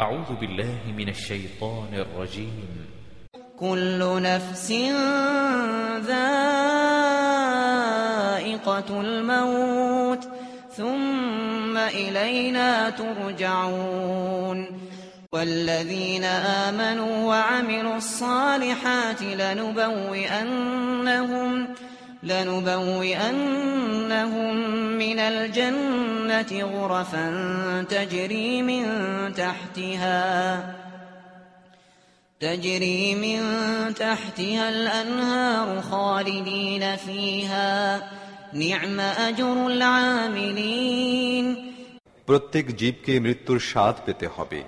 أعوذ بالله من الشيطان الرجيم. كل نفس ذائقة الموت ثم إلينا ترجعون. والذين آمنوا وعملوا الصالحات لنبوئنهم لنبوئنهم من الجنة غرفا تجري من تحتها تجري من تحتها الأنهار خالدين فيها نعم أجر العاملين প্রত্যেক জীবকে মৃত্যুর স্বাদ পেতে হবে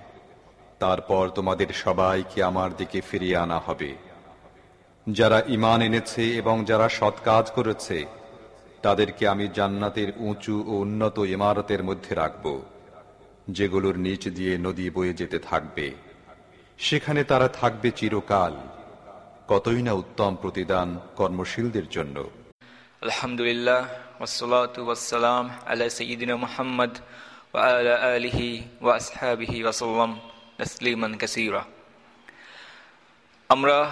তারপর তোমাদের সবাইকে আমার দিকে ফিরিয়ে আনা হবে যারা ইমান এনেছে এবং যারা সৎ কাজ করেছে, তাদেরকে আমি জান্নাতের উঁচু ও উন্নত ইমারতের মধ্যে রাখব, যেগুলোর নিচ দিয়ে নদী বয়ে যেতে থাকবে। সেখানে তারা থাকবে চিরকাল, কতই না উত্তম প্রতিদান কর্মশীলদের জন্য। আলহামদুলিল্লাহ মোহাম্মদ কাসিরা। আমরা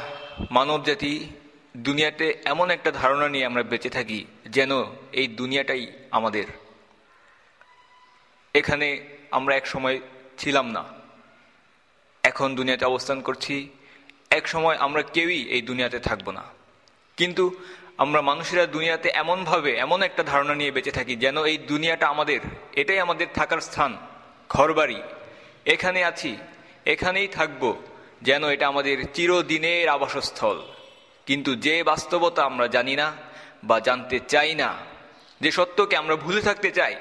মানব জাতি দুনিয়াতে এমন একটা ধারণা নিয়ে আমরা বেঁচে থাকি যেন এই দুনিয়াটাই আমাদের। এখানে আমরা এক সময় ছিলাম না। এখন দুনিয়াতে অবস্থান করছি। এক সময় আমরা কেউই এই দুনিয়াতে থাকব না। কিন্তু আমরা মানুষেরা দুনিয়াতে এমনভাবে এমন একটা ধারণা নিয়ে বেঁচে থাকি যেন এই দুনিয়াটা আমাদের, এটাই আমাদের থাকার স্থান, ঘরবাড়ি। এখানে আছি, এখানেই থাকব। যেন এটা আমাদের চিরদিনের আবাসস্থল। কিন্তু যে বাস্তবতা আমরা জানি না বা জানতে চাই না, যে সত্যকে আমরা ভুলে থাকতে চাই,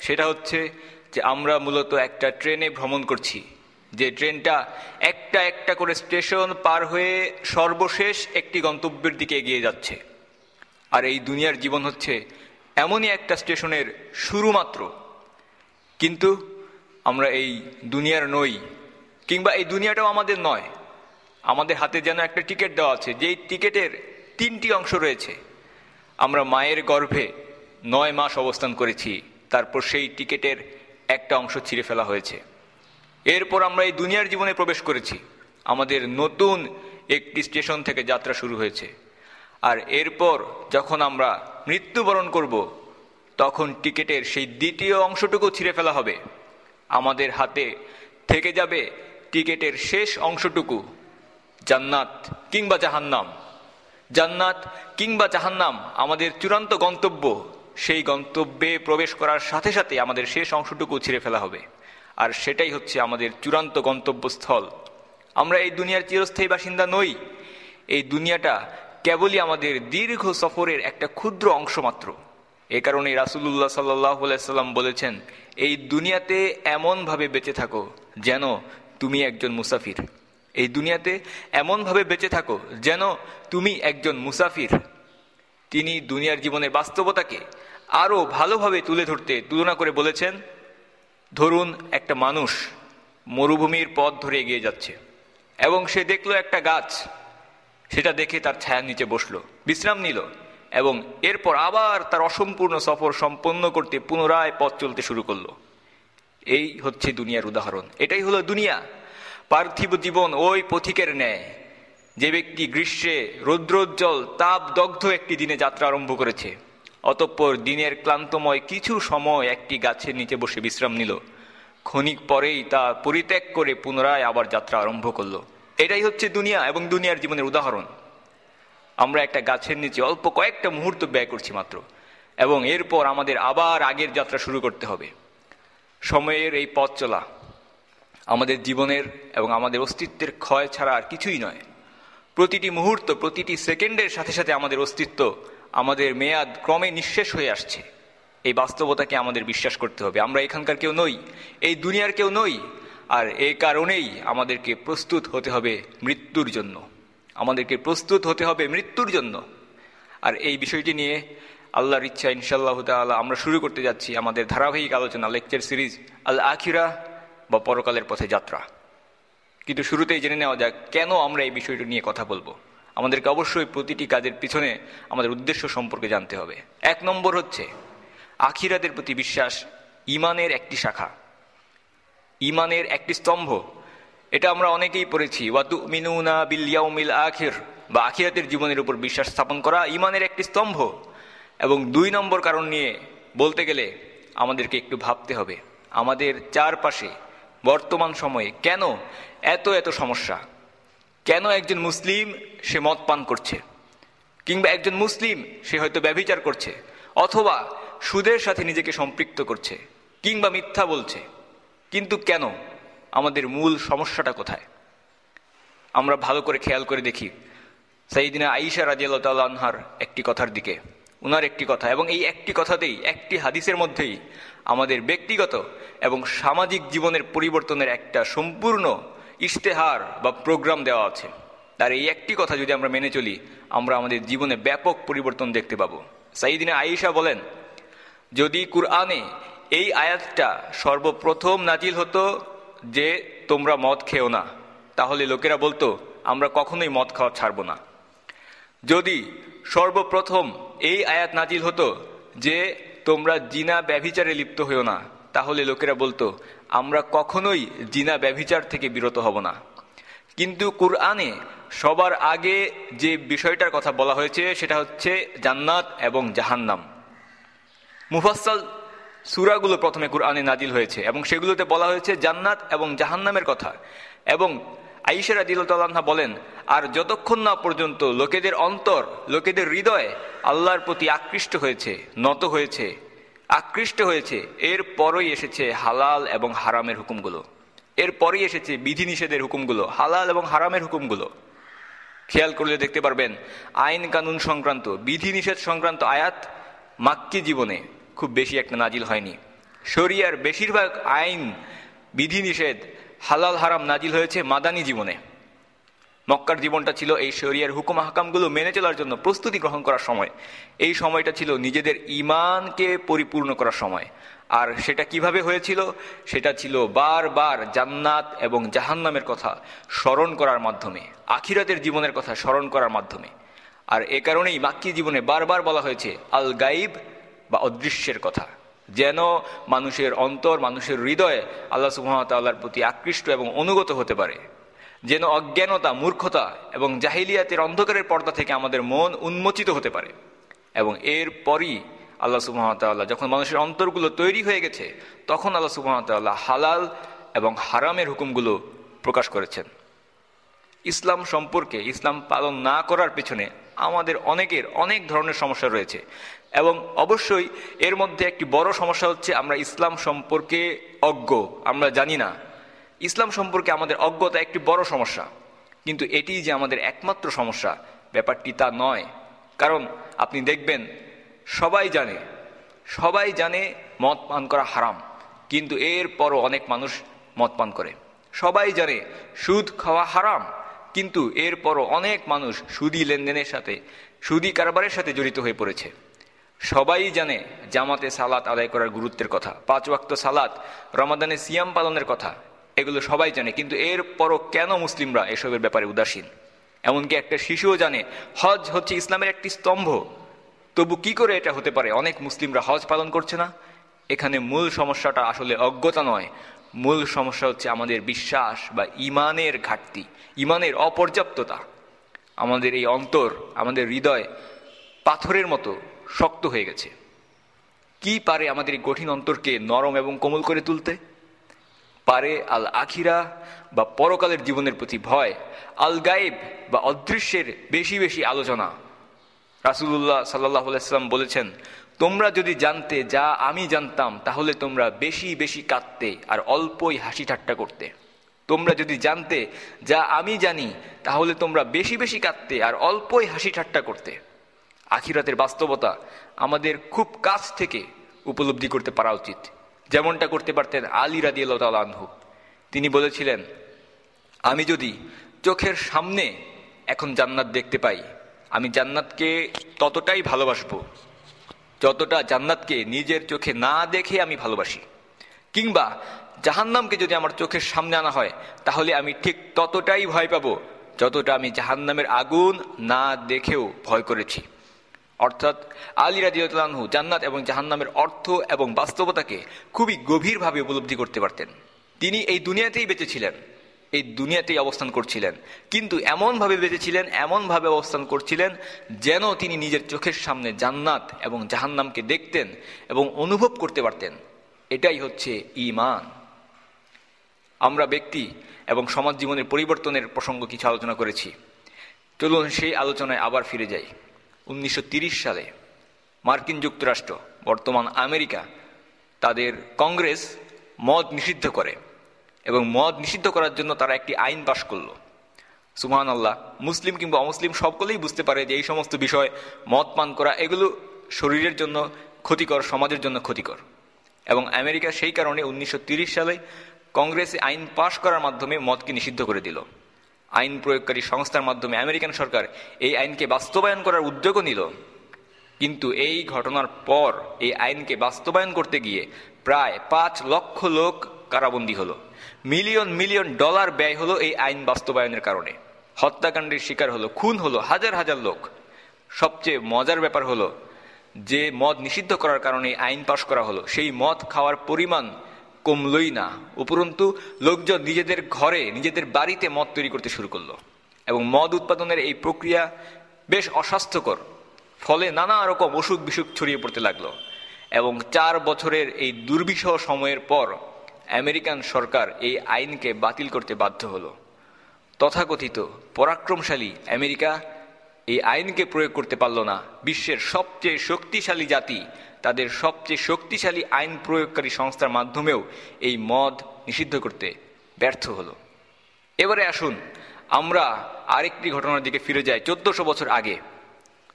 সেটা হচ্ছে যে আমরা মূলত একটা ট্রেনে ভ্রমণ করছি। যে ট্রেনটা একটা একটা করে স্টেশন পার হয়ে সর্বশেষ একটি গন্তব্যের দিকে এগিয়ে যাচ্ছে। আর এই দুনিয়ার জীবন হচ্ছে এমনই একটা স্টেশনের শুরু মাত্র কিন্তু আমরা এই দুনিয়ার নই কিংবা এই দুনিয়াটাও আমাদের নয়। আমাদের হাতে যেন একটা টিকিট দেওয়া আছে, যেই টিকিটের তিনটি অংশ রয়েছে। আমরা মায়ের গর্ভে নয় মাস অবস্থান করেছি, তারপর সেই টিকিটের একটা অংশ ছিঁড়ে ফেলা হয়েছে। এরপর আমরা এই দুনিয়ার জীবনে প্রবেশ করেছি। আমাদের নতুন একটি স্টেশন থেকে যাত্রা শুরু হয়েছে। আর এরপর যখন আমরা মৃত্যুবরণ করব, তখন টিকিটের সেই দ্বিতীয় অংশটুকু ছিঁড়ে ফেলা হবে। আমাদের হাতে থেকে যাবে টিকিটের শেষ অংশটুকু জান্নাত কিংবা জাহান্নাম। জান্নাত কিংবা জাহান্নাম আমাদের চূড়ান্ত গন্তব্য। সেই গন্তব্যে প্রবেশ করার সাথে সাথে আমাদের শেষ অংশটুকু ছিঁড়ে ফেলা হবে। আর সেটাই হচ্ছে আমাদের চূড়ান্ত গন্তব্যস্থল। আমরা এই দুনিয়ার চিরস্থায়ী বাসিন্দা নই। এই দুনিয়াটা কেবলই আমাদের দীর্ঘ সফরের একটা ক্ষুদ্র অংশ মাত্র। এ কারণে রাসুল্লাহ সাল্লাম বলেছেন, এই দুনিয়াতে এমনভাবে বেঁচে থাকো যেন তুমি একজন মুসাফির। এই দুনিয়াতে এমনভাবে বেঁচে থাকো যেন তুমি একজন মুসাফির। তিনি দুনিয়ার জীবনের বাস্তবতাকে আরও ভালোভাবে তুলে ধরতে তুলনা করে বলেছেন, ধরুন একটা মানুষ মরুভূমির পথ ধরে এগিয়ে যাচ্ছে এবং সে দেখল একটা গাছ। সেটা দেখে তার ছায়ার নিচে বসল, বিশ্রাম নিল এবং এরপর আবার তার অসম্পূর্ণ সফর সম্পন্ন করতে পুনরায় পথ চলতে শুরু করল। এই হচ্ছে দুনিয়ার উদাহরণ। এটাই হলো দুনিয়া। পার্থিব জীবন ওই পথিকের ন্যায়। যে ব্যক্তি গ্রীষ্মে রৌদ্রোজ্জ্বল, তাপ দগ্ধ একটি দিনে যাত্রা আরম্ভ করেছে, অতঃপর দিনের ক্লান্তময় কিছু সময় একটি গাছের নিচে বসে বিশ্রাম নিল। ক্ষণিক পরেই তা পরিত্যাগ করে পুনরায় আবার যাত্রা আরম্ভ করল। এটাই হচ্ছে দুনিয়া এবং দুনিয়ার জীবনের উদাহরণ। আমরা একটা গাছের নিচে অল্প কয়েকটা মুহূর্ত ব্যয় করছি মাত্র এবং এরপর আমাদের আবার আগের যাত্রা শুরু করতে হবে। সময়ের এই পথ চলা আমাদের জীবনের এবং আমাদের অস্তিত্বের ক্ষয় ছাড়া আর কিছুই নয়। প্রতিটি মুহূর্ত, প্রতিটি সেকেন্ডের সাথে সাথে আমাদের অস্তিত্ব, আমাদের মেয়াদ ক্রমে নিঃশেষ হয়ে আসছে। এই বাস্তবতাকে আমাদের বিশ্বাস করতে হবে। আমরা এখানকার কেউ নই, এই দুনিয়ার কেউ নই, আর এই কারণেই আমাদেরকে প্রস্তুত হতে হবে মৃত্যুর জন্য। আমাদেরকে প্রস্তুত হতে হবে মৃত্যুর জন্য। আর এই বিষয়টি নিয়ে আল্লাহর ইচ্ছা ইনশাল্লাহ তালা আমরা শুরু করতে যাচ্ছি আমাদের ধারাবাহিক আলোচনা, লেকচার সিরিজ আল আখিরা বা পরকালের পথে যাত্রা। কিন্তু শুরুতেই জেনে নেওয়া যাক, কেন আমরা এই বিষয়টি নিয়ে কথা বলব? আমাদেরকে অবশ্যই প্রতিটি কাজের পিছনে আমাদের উদ্দেশ্য সম্পর্কে জানতে হবে। এক নম্বর হচ্ছে, আখিরাদের প্রতি বিশ্বাস ইমানের একটি শাখা। ইমানের একটি স্তম্ভ। এটা আমরা অনেকেই পড়েছি ওয়াতু মিনুনা বিল ইয়াউমিল আখির। বা আখিরাতের জীবনের উপর বিশ্বাস স্থাপন করা ইমানের একটি স্তম্ভ। এবং দুই নম্বর কারণ নিয়ে বলতে গেলে আমাদেরকে একটু ভাবতে হবে। আমাদের চারপাশে বর্তমান সময়ে কেন এত এত সমস্যা? কেন একজন মুসলিম সে মদ পান করছে? কিংবা একজন মুসলিম সে হয়তো ব্যভিচার করছে? অথবা সুদের সাথে নিজেকে সম্পৃক্ত করছে, কিংবা মিথ্যা বলছে? কিন্তু কেন? আমাদের মূল সমস্যাটা কোথায়? আমরা ভালো করে খেয়াল করে দেখি। সাইদিনা আইসা রাজিয়াল আনহার একটি কথার দিকে। উনার একটি কথা। এবং এই একটি কথাতেই, একটি হাদিসের মধ্যেই আমাদের ব্যক্তিগত এবং সামাজিক জীবনের পরিবর্তনের একটা সম্পূর্ণ ইশতেহার বা প্রোগ্রাম দেওয়া আছে। তার এই একটি কথা যদি আমরা মেনে চলি, আমরা আমাদের জীবনে ব্যাপক পরিবর্তন দেখতে পাবো। সাইদিনে আইসা বলেন, যদি কুরআনে এই আয়াতটা সর্বপ্রথম নাজিল হতো যে তোমরা মদ খেও না, তাহলে লোকেরা বলতো, আমরা কখনোই মদ খাওয়া ছাড়বো না। যদি সর্বপ্রথম এই আয়াত নাজিল হতো যে, তোমরা জিনা ব্যভিচারে লিপ্ত হইও না। তাহলে লোকেরা বলতো, আমরা কখনোই জিনা ব্যভিচার থেকে বিরত হব না। কিন্তু কুরআনে সবার আগে যে বিষয়টার কথা বলা হয়েছে, সেটা হচ্ছে জান্নাত এবং জাহান্নাম। মুফাসসাল সুরাগুলো প্রথমে কুরআনে নাজিল হয়েছে এবং সেগুলোতে বলা হয়েছে জান্নাত এবং জাহান্নামের কথা। এবং আইসা রাদিল্লাহ বলেন, আর যতক্ষণ না পর্যন্ত লোকেদের অন্তর, লোকেদের হৃদয় আল্লাহর প্রতি আকৃষ্ট হয়েছে, নত হয়েছে, আকৃষ্ট হয়েছে, এর পরই এসেছে হালাল এবং হারামের হুকুমগুলো। এর পরেই এসেছে বিধিনিষেধের হুকুমগুলো, হালাল এবং হারামের হুকুমগুলো। খেয়াল করলে দেখতে পারবেন, আইন কানুন সংক্রান্ত, বিধিনিষেধ সংক্রান্ত আয়াত মাক্কি জীবনে খুব বেশি একটা নাজিল হয়নি। শরিয়ার বেশিরভাগ আইন, বিধিনিষেধ হালাল হারাম নাজিল হয়েছে মাদানী জীবনে। মক্কার জীবনটা ছিল এই শরিয়ার হুকুম হাকামগুলো মেনে চলার জন্য প্রস্তুতি গ্রহণ করার সময়। এই সময়টা ছিল নিজেদের ইমানকে পরিপূর্ণ করার সময়। আর সেটা কীভাবে হয়েছিল? সেটা ছিল বারবার জান্নাত এবং জাহান্নামের কথা স্মরণ করার মাধ্যমে, আখিরাতের জীবনের কথা স্মরণ করার মাধ্যমে। আর এ কারণেই মাক্কি জীবনে বারবার বলা হয়েছে আল গাইব বা অদৃশ্যের কথা। যেন মানুষের অন্তর, মানুষের হৃদয়ে আল্লাহ সুহামতাল্লাহর প্রতি আকৃষ্ট এবং অনুগত হতে পারে। যেন অজ্ঞানতা, মূর্খতা এবং জাহিলিয়াতের অন্ধকারের পর্দা থেকে আমাদের মন উন্মোচিত হতে পারে। এবং এর পরই আল্লাহ সুহামতাল্লাহ যখন মানুষের অন্তরগুলো তৈরি হয়ে গেছে, তখন আল্লাহ সুহামতাল্লাহ হালাল এবং হারামের হুকুমগুলো প্রকাশ করেছেন। ইসলাম সম্পর্কে ইসলাম পালন না করার পেছনে আমাদের অনেকের অনেক ধরনের সমস্যা রয়েছে। এবং অবশ্যই এর মধ্যে একটি বড় সমস্যা হচ্ছে আমরা ইসলাম সম্পর্কে অজ্ঞ, আমরা জানি না। ইসলাম সম্পর্কে আমাদের অজ্ঞতা একটি বড় সমস্যা। কিন্তু এটি যে আমাদের একমাত্র সমস্যা, ব্যাপারটি তা নয়। কারণ আপনি দেখবেন, সবাই জানে সবাই জানে মদ পান করা হারাম। কিন্তু এর পরও অনেক মানুষ মদ পান করে। সবাই জানে, সুদ খাওয়া হারাম। কিন্তু এরপরও অনেক মানুষ সুদি লেনদেনের সাথে, সুদি কারবারের সাথে জড়িত হয়ে পড়েছে। সবাই জানে জামাতে সালাত আদায় করার গুরুত্বের কথা, পাঁচ ওয়াক্ত সালাত, রমাদানে সিয়াম পালনের কথা, এগুলো সবাই জানে, কিন্তু এর পরও কেন মুসলিমরা এসবের ব্যাপারে উদাসীন? এমনকি একটা শিশুও জানে, হজ হচ্ছে ইসলামের একটি স্তম্ভ। তবু কি করে এটা হতে পারে? অনেক মুসলিমরা হজ পালন করছে না। এখানে মূল সমস্যাটা আসলে অজ্ঞতা নয় মূল সমস্যা হচ্ছে আমাদের বিশ্বাস বা ইমানের ঘাটতি, ইমানের অপর্যাপ্ততা। আমাদের এই অন্তর, আমাদের হৃদয় পাথরের মতো শক্ত হয়ে গেছে। কি পারে আমাদের এই কঠিন অন্তরকে নরম এবং কোমল করে তুলতে? পারে আল আখিরা বা পরকালের জীবনের প্রতি ভয় আল গায়েব বা অদৃশ্যের বেশি বেশি আলোচনা। রাসুল্লাহ সাল্লাহ সাল্লাম বলেছেন তোমরা যদি জানতে যা আমি জানতাম, তাহলে তোমরা বেশি বেশি কাঁদতে আর অল্পই হাসি ঠাট্টা করতে। তোমরা যদি জানতে যা আমি জানি, তাহলে তোমরা বেশি বেশি কাঁদতে আর অল্পই হাসি ঠাট্টা করতে। আখিরাতের বাস্তবতা আমাদের খুব কাছ থেকে উপলব্ধি করতে পারা উচিত। যেমনটা করতে পারতেন আলী রাদি আনহু। তিনি বলেছিলেন, আমি যদি চোখের সামনে এখন জান্নাত দেখতে পাই, আমি জান্নাতকে ততটাই ভালোবাসবো যতটা জান্নাতকে নিজের চোখে না দেখে আমি ভালোবাসি। কিংবা জাহান্নামকে যদি আমার চোখের সামনে আনা হয়, তাহলে আমি ঠিক ততটাই ভয় পাব যতটা আমি জাহান্নামের আগুন না দেখেও ভয় করেছি। অর্থাৎ আলী রাজিউল্লাহু জান্নাত এবং জাহান্নামের অর্থ এবং বাস্তবতাকে খুবই গভীরভাবে উপলব্ধি করতে পারতেন। তিনি এই দুনিয়াতেই বেঁচে ছিলেন। এই দুনিয়াতেই অবস্থান করছিলেন। কিন্তু এমনভাবে বেঁচেছিলেন, এমনভাবে অবস্থান করছিলেন যেন তিনি নিজের চোখের সামনে জান্নাত এবং জাহান্নামকে দেখতেন এবং অনুভব করতে পারতেন। এটাই হচ্ছে ইমান আমরা ব্যক্তি এবং সমাজ জীবনের পরিবর্তনের প্রসঙ্গ কিছু আলোচনা করেছি। চলুন সেই আলোচনায় আবার ফিরে যাই। উনিশশো সালে মার্কিন যুক্তরাষ্ট্র, বর্তমান আমেরিকা, তাদের কংগ্রেস মদ নিষিদ্ধ করে। এবং মদ নিষিদ্ধ করার জন্য তারা একটি আইন পাশ করল। সুমান আল্লাহ মুসলিম কিংবা অমুসলিম সকলেই বুঝতে পারে যে এই সমস্ত বিষয়, মদ পান করা, এগুলো শরীরের জন্য ক্ষতিকর, সমাজের জন্য ক্ষতিকর। এবং আমেরিকা সেই কারণে উনিশশো সালে কংগ্রেসে আইন পাশ করার মাধ্যমে মদকে নিষিদ্ধ করে দিল। আইন প্রয়োগকারী সংস্থার মাধ্যমে আমেরিকান সরকার এই আইনকে বাস্তবায়ন করার উদ্যোগও নিল। কিন্তু এই ঘটনার পর এই আইনকে বাস্তবায়ন করতে গিয়ে প্রায় পাঁচ লক্ষ লোক কারাবন্দী হলো। মিলিয়ন মিলিয়ন ডলার ব্যয় হলো এই আইন বাস্তবায়নের কারণে। হত্যাকাণ্ডের শিকার হলো, খুন হলো হাজার হাজার লোক। সবচেয়ে মজার ব্যাপার হলো, যে মদ নিষিদ্ধ করার কারণে আইন পাশ করা হলো, সেই মদ খাওয়ার পরিমাণ কমলই না। উপরন্তু, লোকজন নিজেদের ঘরে, নিজেদের বাড়িতে মদ তৈরি করতে শুরু করল। এবং মদ উৎপাদনের এই প্রক্রিয়া বেশ অস্বাস্থ্যকর। ফলে নানা রকম অসুখ বিসুখ ছড়িয়ে পড়তে লাগল। এবং চার বছরের এই দুর্বিষহ সময়ের পর আমেরিকান সরকার এই আইনকে বাতিল করতে বাধ্য হলো। তথাকথিত পরাক্রমশালী আমেরিকা এই আইনকে প্রয়োগ করতে পারল না। বিশ্বের সবচেয়ে শক্তিশালী জাতি, তাদের সবচেয়ে শক্তিশালী আইন প্রয়োগকারী সংস্থার মাধ্যমেও এই মদ নিষিদ্ধ করতে ব্যর্থ হলো। এবারে আসুন, আমরা আরেকটি ঘটনার দিকে ফিরে যাই চোদ্দশো বছর আগে,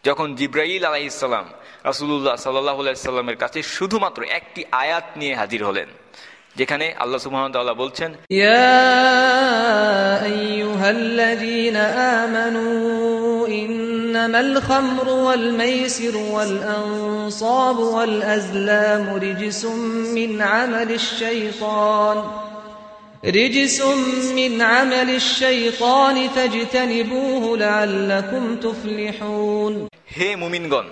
যখন জিব্রাইল আলাইসাল্লাম রাসুল্লাহ সাল্লাহ সাল্লামের কাছে শুধুমাত্র একটি আয়াত নিয়ে হাজির হলেন। যেখানে আল্লাহ সুবহানাহু বলছেন إنما الخمر والميسر والأنصاب والأزلام رجس من عمل الشيطان رجس من عمل الشيطان فاجتنبوه لعلكم تفلحون হে মুমিনগণ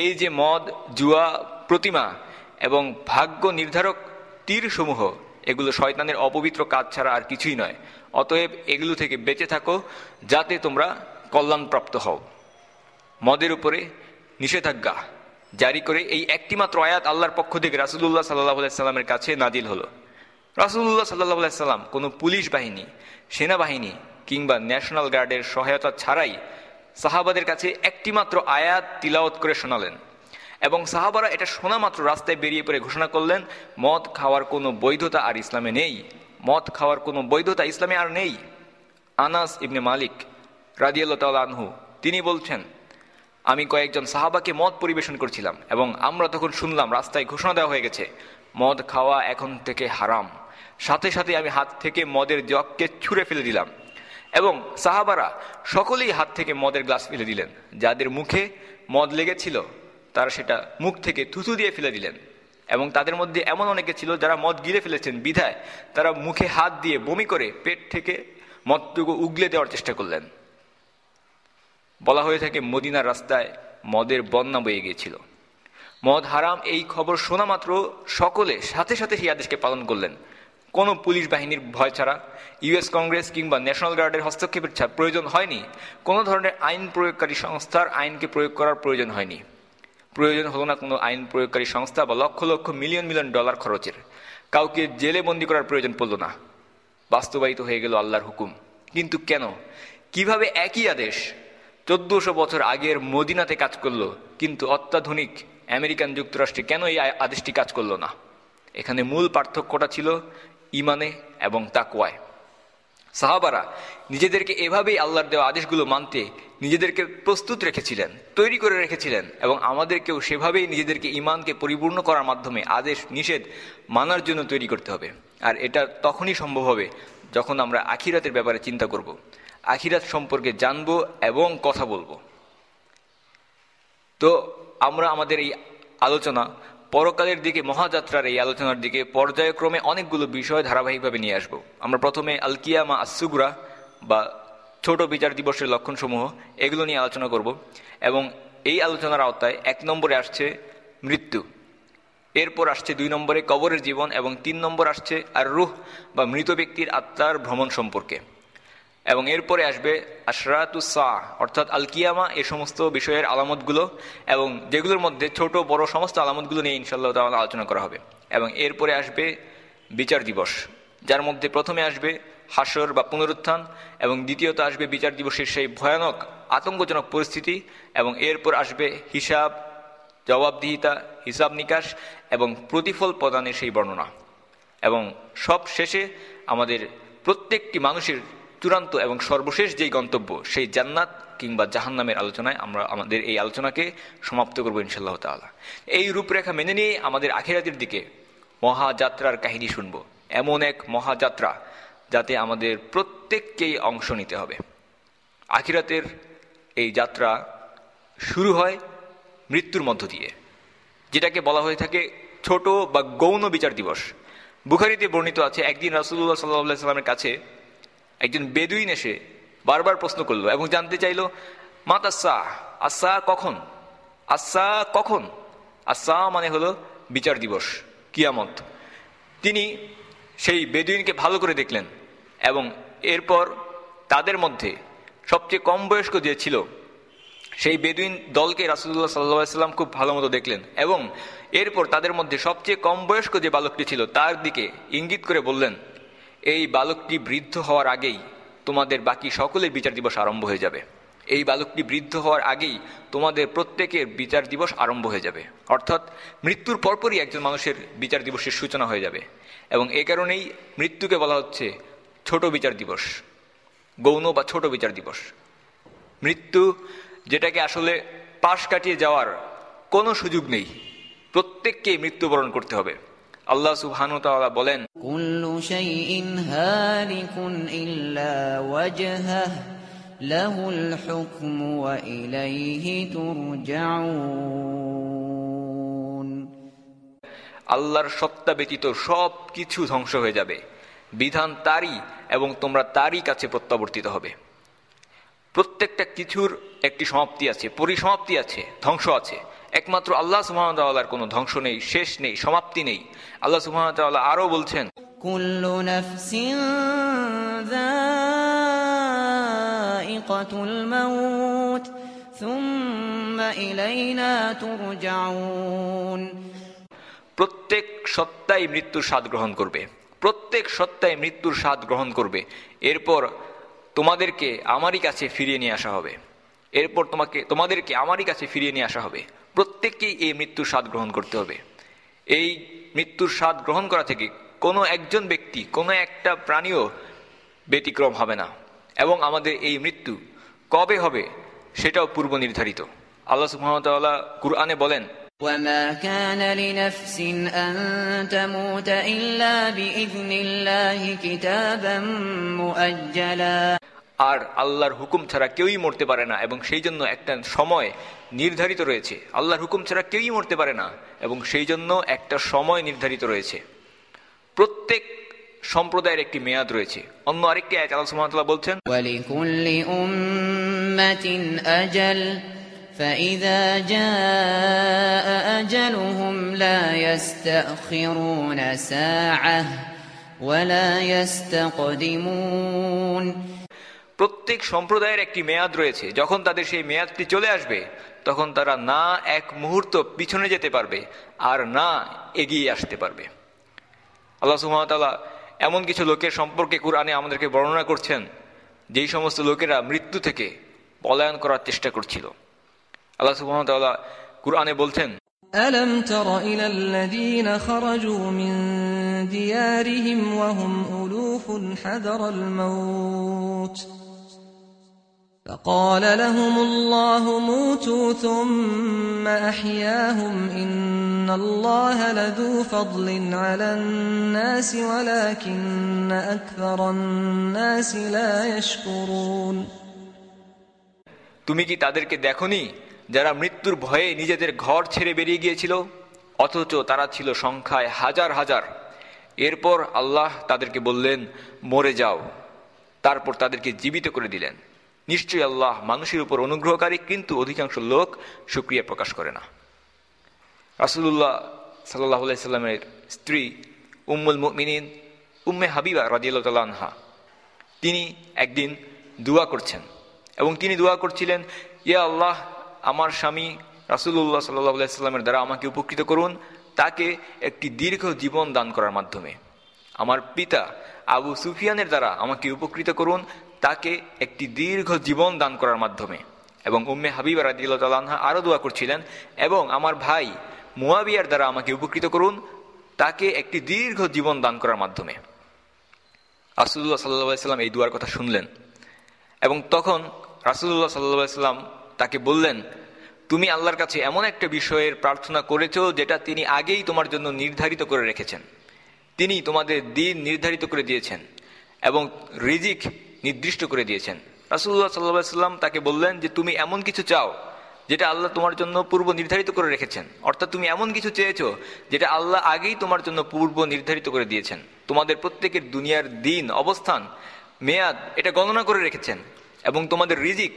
এই যে মদ জুয়া প্রতিমা এবং ভাগ্য নির্ধারক তীরসমূহ, এগুলো শয়তানের অপবিত্র কাজ ছাড়া আর কিছুই নয়। অতএব এগুলো থেকে বেঁচে থাকো, যাতে তোমরা কল্যাণপ্রাপ্ত হও। মদের উপরে নিষেধাজ্ঞা জারি করে এই একটিমাত্র আয়াত আল্লাহর পক্ষ থেকে রাসুল্লাহ সাল্লাহ সাল্লামের কাছে নাজিল হলো। রাসুল্লাহ সাল্লাহ সাল্লাম কোনো পুলিশ বাহিনী, সেনাবাহিনী কিংবা ন্যাশনাল গার্ডের সহায়তা ছাড়াই সাহাবাদের কাছে একটিমাত্র আয়াত তিলাওত করে শোনালেন। এবং সাহাবারা এটা শোনা মাত্র, রাস্তায় বেরিয়ে পড়ে ঘোষণা করলেন, মদ খাওয়ার কোনো বৈধতা আর ইসলামে নেই। মদ খাওয়ার কোনো বৈধতা ইসলামে আর নেই। আনাস ইবনে মালিক রাজিয়াল্লাহ আনহু, তিনি বলছেন, আমি কয়েকজন সাহাবাকে মদ পরিবেশন করছিলাম এবং আমরা তখন শুনলাম, রাস্তায় ঘোষণা দেওয়া হয়ে গেছে, মদ খাওয়া এখন থেকে হারাম। সাথে সাথে আমি হাত থেকে মদের জগকে ছুঁড়ে ফেলে দিলাম এবং সাহাবারা সকলেই হাত থেকে মদের গ্লাস ফেলে দিলেন, যাদের মুখে মদ লেগেছিল তারা সেটা মুখ থেকে থুথু দিয়ে ফেলে দিলেন। এবং তাদের মধ্যে এমন অনেকে ছিল যারা মদ গিলে ফেলেছেন বিধায়। তারা মুখে হাত দিয়ে বমি করে পেট থেকে মদটুকু উগলে দেওয়ার চেষ্টা করলেন। বলা হয়ে থাকে মদিনার রাস্তায় মদের বন্যা বয়ে গিয়েছিল। মদ হারাম এই খবর শোনা মাত্র সকলে সাথে সাথে সেই আদেশকে পালন করলেন। কোনো পুলিশ বাহিনীর ভয় ছাড়া, ইউএস কংগ্রেস কিংবা ন্যাশনাল গার্ডের হস্তক্ষেপের প্রয়োজন হয়নি। কোনো ধরনের আইন প্রয়োগকারী সংস্থার আইনকে প্রয়োগ করার প্রয়োজন হয়নি। প্রয়োজন হলো না কোনো আইন প্রয়োগকারী সংস্থা বা lakh lakh million million dollar খরচের। কাউকে জেলে বন্দি করার প্রয়োজন পড়ল না। বাস্তবায়িত হয়ে গেল আল্লাহর হুকুম। কিন্তু কেন? কীভাবে একই আদেশ চোদ্দশো বছর আগের মদিনাতে কাজ করল, কিন্তু অত্যাধুনিক আমেরিকান যুক্তরাষ্ট্রে কেন এই আদেশটি কাজ করল না? এখানে মূল পার্থক্যটা ছিল ইমানে এবং তাকুয়ায় সাহাবারা নিজেদেরকে এভাবেই আল্লাহর দেওয়া আদেশগুলো মানতে নিজেদেরকে প্রস্তুত রেখেছিলেন, তৈরি করে রেখেছিলেন এবং আমাদেরকেও সেভাবেই নিজেদেরকে ইমানকে পরিপূর্ণ করার মাধ্যমে আদেশ, নিষেধ মানার জন্য তৈরি করতে হবে। আর এটা তখনই সম্ভব হবে যখন আমরা আখিরাতের ব্যাপারে চিন্তা করব। আখিরাত সম্পর্কে জানব এবং কথা বলব। তো আমরা আমাদের এই আলোচনা পরকালের দিকে মহাযাত্রার এই আলোচনার দিকে পর্যায়ক্রমে অনেকগুলো বিষয় ধারাবাহিকভাবে নিয়ে আসব। আমরা প্রথমে আলকিয়ামা আসুগুরা বা ছোট বিচার দিবসের লক্ষণসমূহ, এগুলো নিয়ে আলোচনা করব এবং এই আলোচনার আওতায় এক নম্বরে আসছে মৃত্যু। এরপর আসছে দুই নম্বরে কবরের জীবন এবং তিন নম্বর আসছে আর রুহ বা মৃত ব্যক্তির আত্মার ভ্রমণ সম্পর্কে। এবং এরপরে আসবে আশরাতুসা অর্থাৎ আল কিয়ামা এ সমস্ত বিষয়ের আলামতগুলো এবং যেগুলোর মধ্যে ছোট, বড় সমস্ত আলামতগুলো নিয়ে ইনশাল্লাহ তাআলা আলোচনা করা হবে। এবং এরপরে আসবে বিচার দিবস, যার মধ্যে প্রথমে আসবে হাসর বা পুনরুত্থান এবং দ্বিতীয়ত আসবে বিচার দিবসের সেই ভয়ানক, আতঙ্কজনক পরিস্থিতি এবং এরপর আসবে হিসাব, জবাবদিহিতা, হিসাব নিকাশ এবং প্রতিফল প্রদানের সেই বর্ণনা। এবং সব শেষে আমাদের প্রত্যেকটি মানুষের চূড়ান্ত এবং সর্বশেষ যেই গন্তব্য, সেই জান্নাত কিংবা জাহান্নামের আলোচনায় আমরা আমাদের এই আলোচনাকে সমাপ্ত করব ইনশাল্লাহ তাআলা। এই রূপরেখা মেনে নিয়ে আমাদের আখেরাতের দিকে মহাযাত্রার কাহিনী শুনব। এমন এক মহাযাত্রা যাতে আমাদের প্রত্যেককেই অংশ নিতে হবে। আখিরাতের এই যাত্রা শুরু হয় মৃত্যুর মধ্য দিয়ে, যেটাকে বলা হয়ে থাকে ছোট বা গৌণ বিচার দিবস। বুখারিতে বর্ণিত আছে, একদিন রাসুল্লাহ সাল্লাহ সাল্লামের কাছে একজন বেদুইন এসে বারবার প্রশ্ন করল এবং জানতে চাইল, মাত আসা আসা কখন? আসা কখন? আসা মানে হলো বিচার দিবস, কিয়ামত। তিনি সেই বেদুইনকে ভালো করে দেখলেন এবং এরপর তাদের মধ্যে সবচেয়ে কম বয়স্ক যে ছিল, সেই বেদুইন দলকে রাসুল্লাহ সাল্লাম খুব ভালো মতো দেখলেন এবং এরপর তাদের মধ্যে সবচেয়ে কম বয়স্ক যে বালকটি ছিল, তার দিকে ইঙ্গিত করে বললেন এই বালকটি বৃদ্ধ হওয়ার আগেই তোমাদের বাকি সকলের বিচার দিবস আরম্ভ হয়ে যাবে। এই বালকটি বৃদ্ধ হওয়ার আগেই তোমাদের প্রত্যেকের বিচার দিবস আরম্ভ হয়ে যাবে। অর্থাৎ মৃত্যুর পরপরই একজন মানুষের বিচার দিবসের সূচনা হয়ে যাবে। এবং এ কারণেই মৃত্যুকে বলা হচ্ছে ছোট বিচার দিবস, গৌণ বা ছোট বিচার দিবস। মৃত্যু যেটাকে আসলে পাশ কাটিয়ে যাওয়ার কোনো সুযোগ নেই। প্রত্যেককেই মৃত্যুবরণ করতে হবে। আল্লাহ সুহানু তালা বলেন ইল্লা ইলাইহি আল্লাহর সত্তা ব্যতীত সব কিছু ধ্বংস হয়ে যাবে। বিধান তারই এবং তোমরা তারই কাছে প্রত্যাবর্তিত হবে। প্রত্যেকটা কিছুর একটি সমাপ্তি আছে পরিসমাপ্তি আছে ধ্বংস আছে। একমাত্র আল্লাহ সুহামতাল্লাহর কোনো ধ্বংস নেই শেষ নেই সমাপ্তি নেই। আল্লাহ সুহামতাল্লাহ আরও বলছেন প্রত্যেক সত্তাই মৃত্যুর স্বাদ গ্রহণ করবে প্রত্যেক সত্তাই মৃত্যুর স্বাদ গ্রহণ করবে। এরপর তোমাদেরকে আমারই কাছে ফিরিয়ে নিয়ে আসা হবে। এরপর তোমাকে তোমাদেরকে আমারই কাছে ফিরিয়ে নিয়ে আসা হবে। প্রত্যেককেই এই মৃত্যুর স্বাদ গ্রহণ করতে হবে এই মৃত্যুর স্বাদ গ্রহণ করা থেকে কোনো একজন ব্যক্তি কোনো একটা প্রাণীও ব্যতিক্রম হবে না এবং আমাদের এই মৃত্যু কবে হবে সেটাও পূর্ব নির্ধারিত আল্লাহ সুহামতাল্লাহ কুরআনে বলেন وما كان لنفس أن تموت إلا بإذن الله كتابا مؤجلا আর আল্লাহর হুকুম ছাড়া কেউই মরতে পারে না এবং সেই জন্য একটা সময় নির্ধারিত রয়েছে আল্লাহর হুকুম ছাড়া কেউই মরতে পারে না এবং সেই জন্য একটা সময় নির্ধারিত রয়েছে প্রত্যেক সম্প্রদায়ের একটি মেয়াদ রয়েছে অন্য আরেকটি আয়াত আল্লাহ সুবহানাহু বলছেন ولكل أمة أجل فإذا جاء أجلهم لا يستأخرون ساعة ولا يستقدمون প্রত্যেক সম্প্রদায়ের একটি মেয়াদ রয়েছে যখন তাদের সেই মেয়াদটি চলে আসবে তখন তারা না এক মুহূর্ত পিছনে যেতে পারবে আর না এগিয়ে আসতে পারবে আল্লাহ সুহামতাল্লাহ এমন কিছু লোকের সম্পর্কে কোরআনে আমাদেরকে বর্ণনা করছেন যেই সমস্ত লোকেরা মৃত্যু থেকে পলায়ন করার চেষ্টা করছিল আল্লাহ সুহামতাল্লাহ কোরআনে বলছেন ألم تر إلى الذين خرجوا من ديارهم وهم ألوف حذر الموت فقال لهم الله موتوا ثم أحياهم إن الله لذو فضل على الناس ولكن أكثر الناس لا يشكرون তুমি কি তাদেরকে দেখনি যারা মৃত্যুর ভয়ে নিজেদের ঘর ছেড়ে বেরিয়ে গিয়েছিল অথচ তারা ছিল সংখ্যায় হাজার হাজার এরপর আল্লাহ তাদেরকে বললেন মরে যাও তারপর তাদেরকে জীবিত করে দিলেন নিশ্চয়ই আল্লাহ মানুষের উপর অনুগ্রহকারী, কিন্তু অধিকাংশ লোক সুক্রিয়া প্রকাশ করে না। রাসুল্লাহ সাল্লাহ সাল্লামের স্ত্রী উম্মুল মিনিন উম্মে হাবিবা রাজিয়াল্লাহ আনহা, তিনি একদিন দোয়া করছেন এবং তিনি দোয়া করছিলেন, ইয়া আল্লাহ, আমার স্বামী রাসুল্লাহ সাল্লাহ সাল্লামের দ্বারা আমাকে উপকৃত করুন। তাকে একটি দীর্ঘ জীবন দান করার মাধ্যমে আমার পিতা আবু সুফিয়ানের দ্বারা আমাকে উপকৃত করুন। তাকে একটি দীর্ঘ জীবন দান করার মাধ্যমে। এবং উম্মে হাবিবা রাজিউল্লাহ আরও দোয়া করছিলেন, এবং আমার ভাই মুয়াবিয়ার দ্বারা আমাকে উপকৃত করুন। তাকে একটি দীর্ঘ জীবন দান করার মাধ্যমে। রাসুল্লাহ সাল্লাহ সাল্লাম এই দুয়ার কথা শুনলেন। এবং তখন রাসুল্লাহ সাল্লাহ সাল্লাম তাকে বললেন, তুমি আল্লাহর কাছে এমন একটা বিষয়ের প্রার্থনা করেছ যেটা তিনি আগেই তোমার জন্য নির্ধারিত করে রেখেছেন। তিনি তোমাদের দিন নির্ধারিত করে দিয়েছেন। এবং রিজিক নির্দিষ্ট করে দিয়েছেন। রাসুল্লাহ সাল্লাহ সাল্লাম তাকে বললেন যে, তুমি এমন কিছু চাও যেটা আল্লাহ তোমার জন্য পূর্ব নির্ধারিত করে রেখেছেন। অর্থাৎ তুমি এমন কিছু চেয়েছো যেটা আল্লাহ আগেই তোমার জন্য পূর্ব নির্ধারিত করে দিয়েছেন। তোমাদের প্রত্যেকের দুনিয়ার দিন, অবস্থান, মেয়াদ, এটা গণনা করে রেখেছেন এবং তোমাদের রিজিক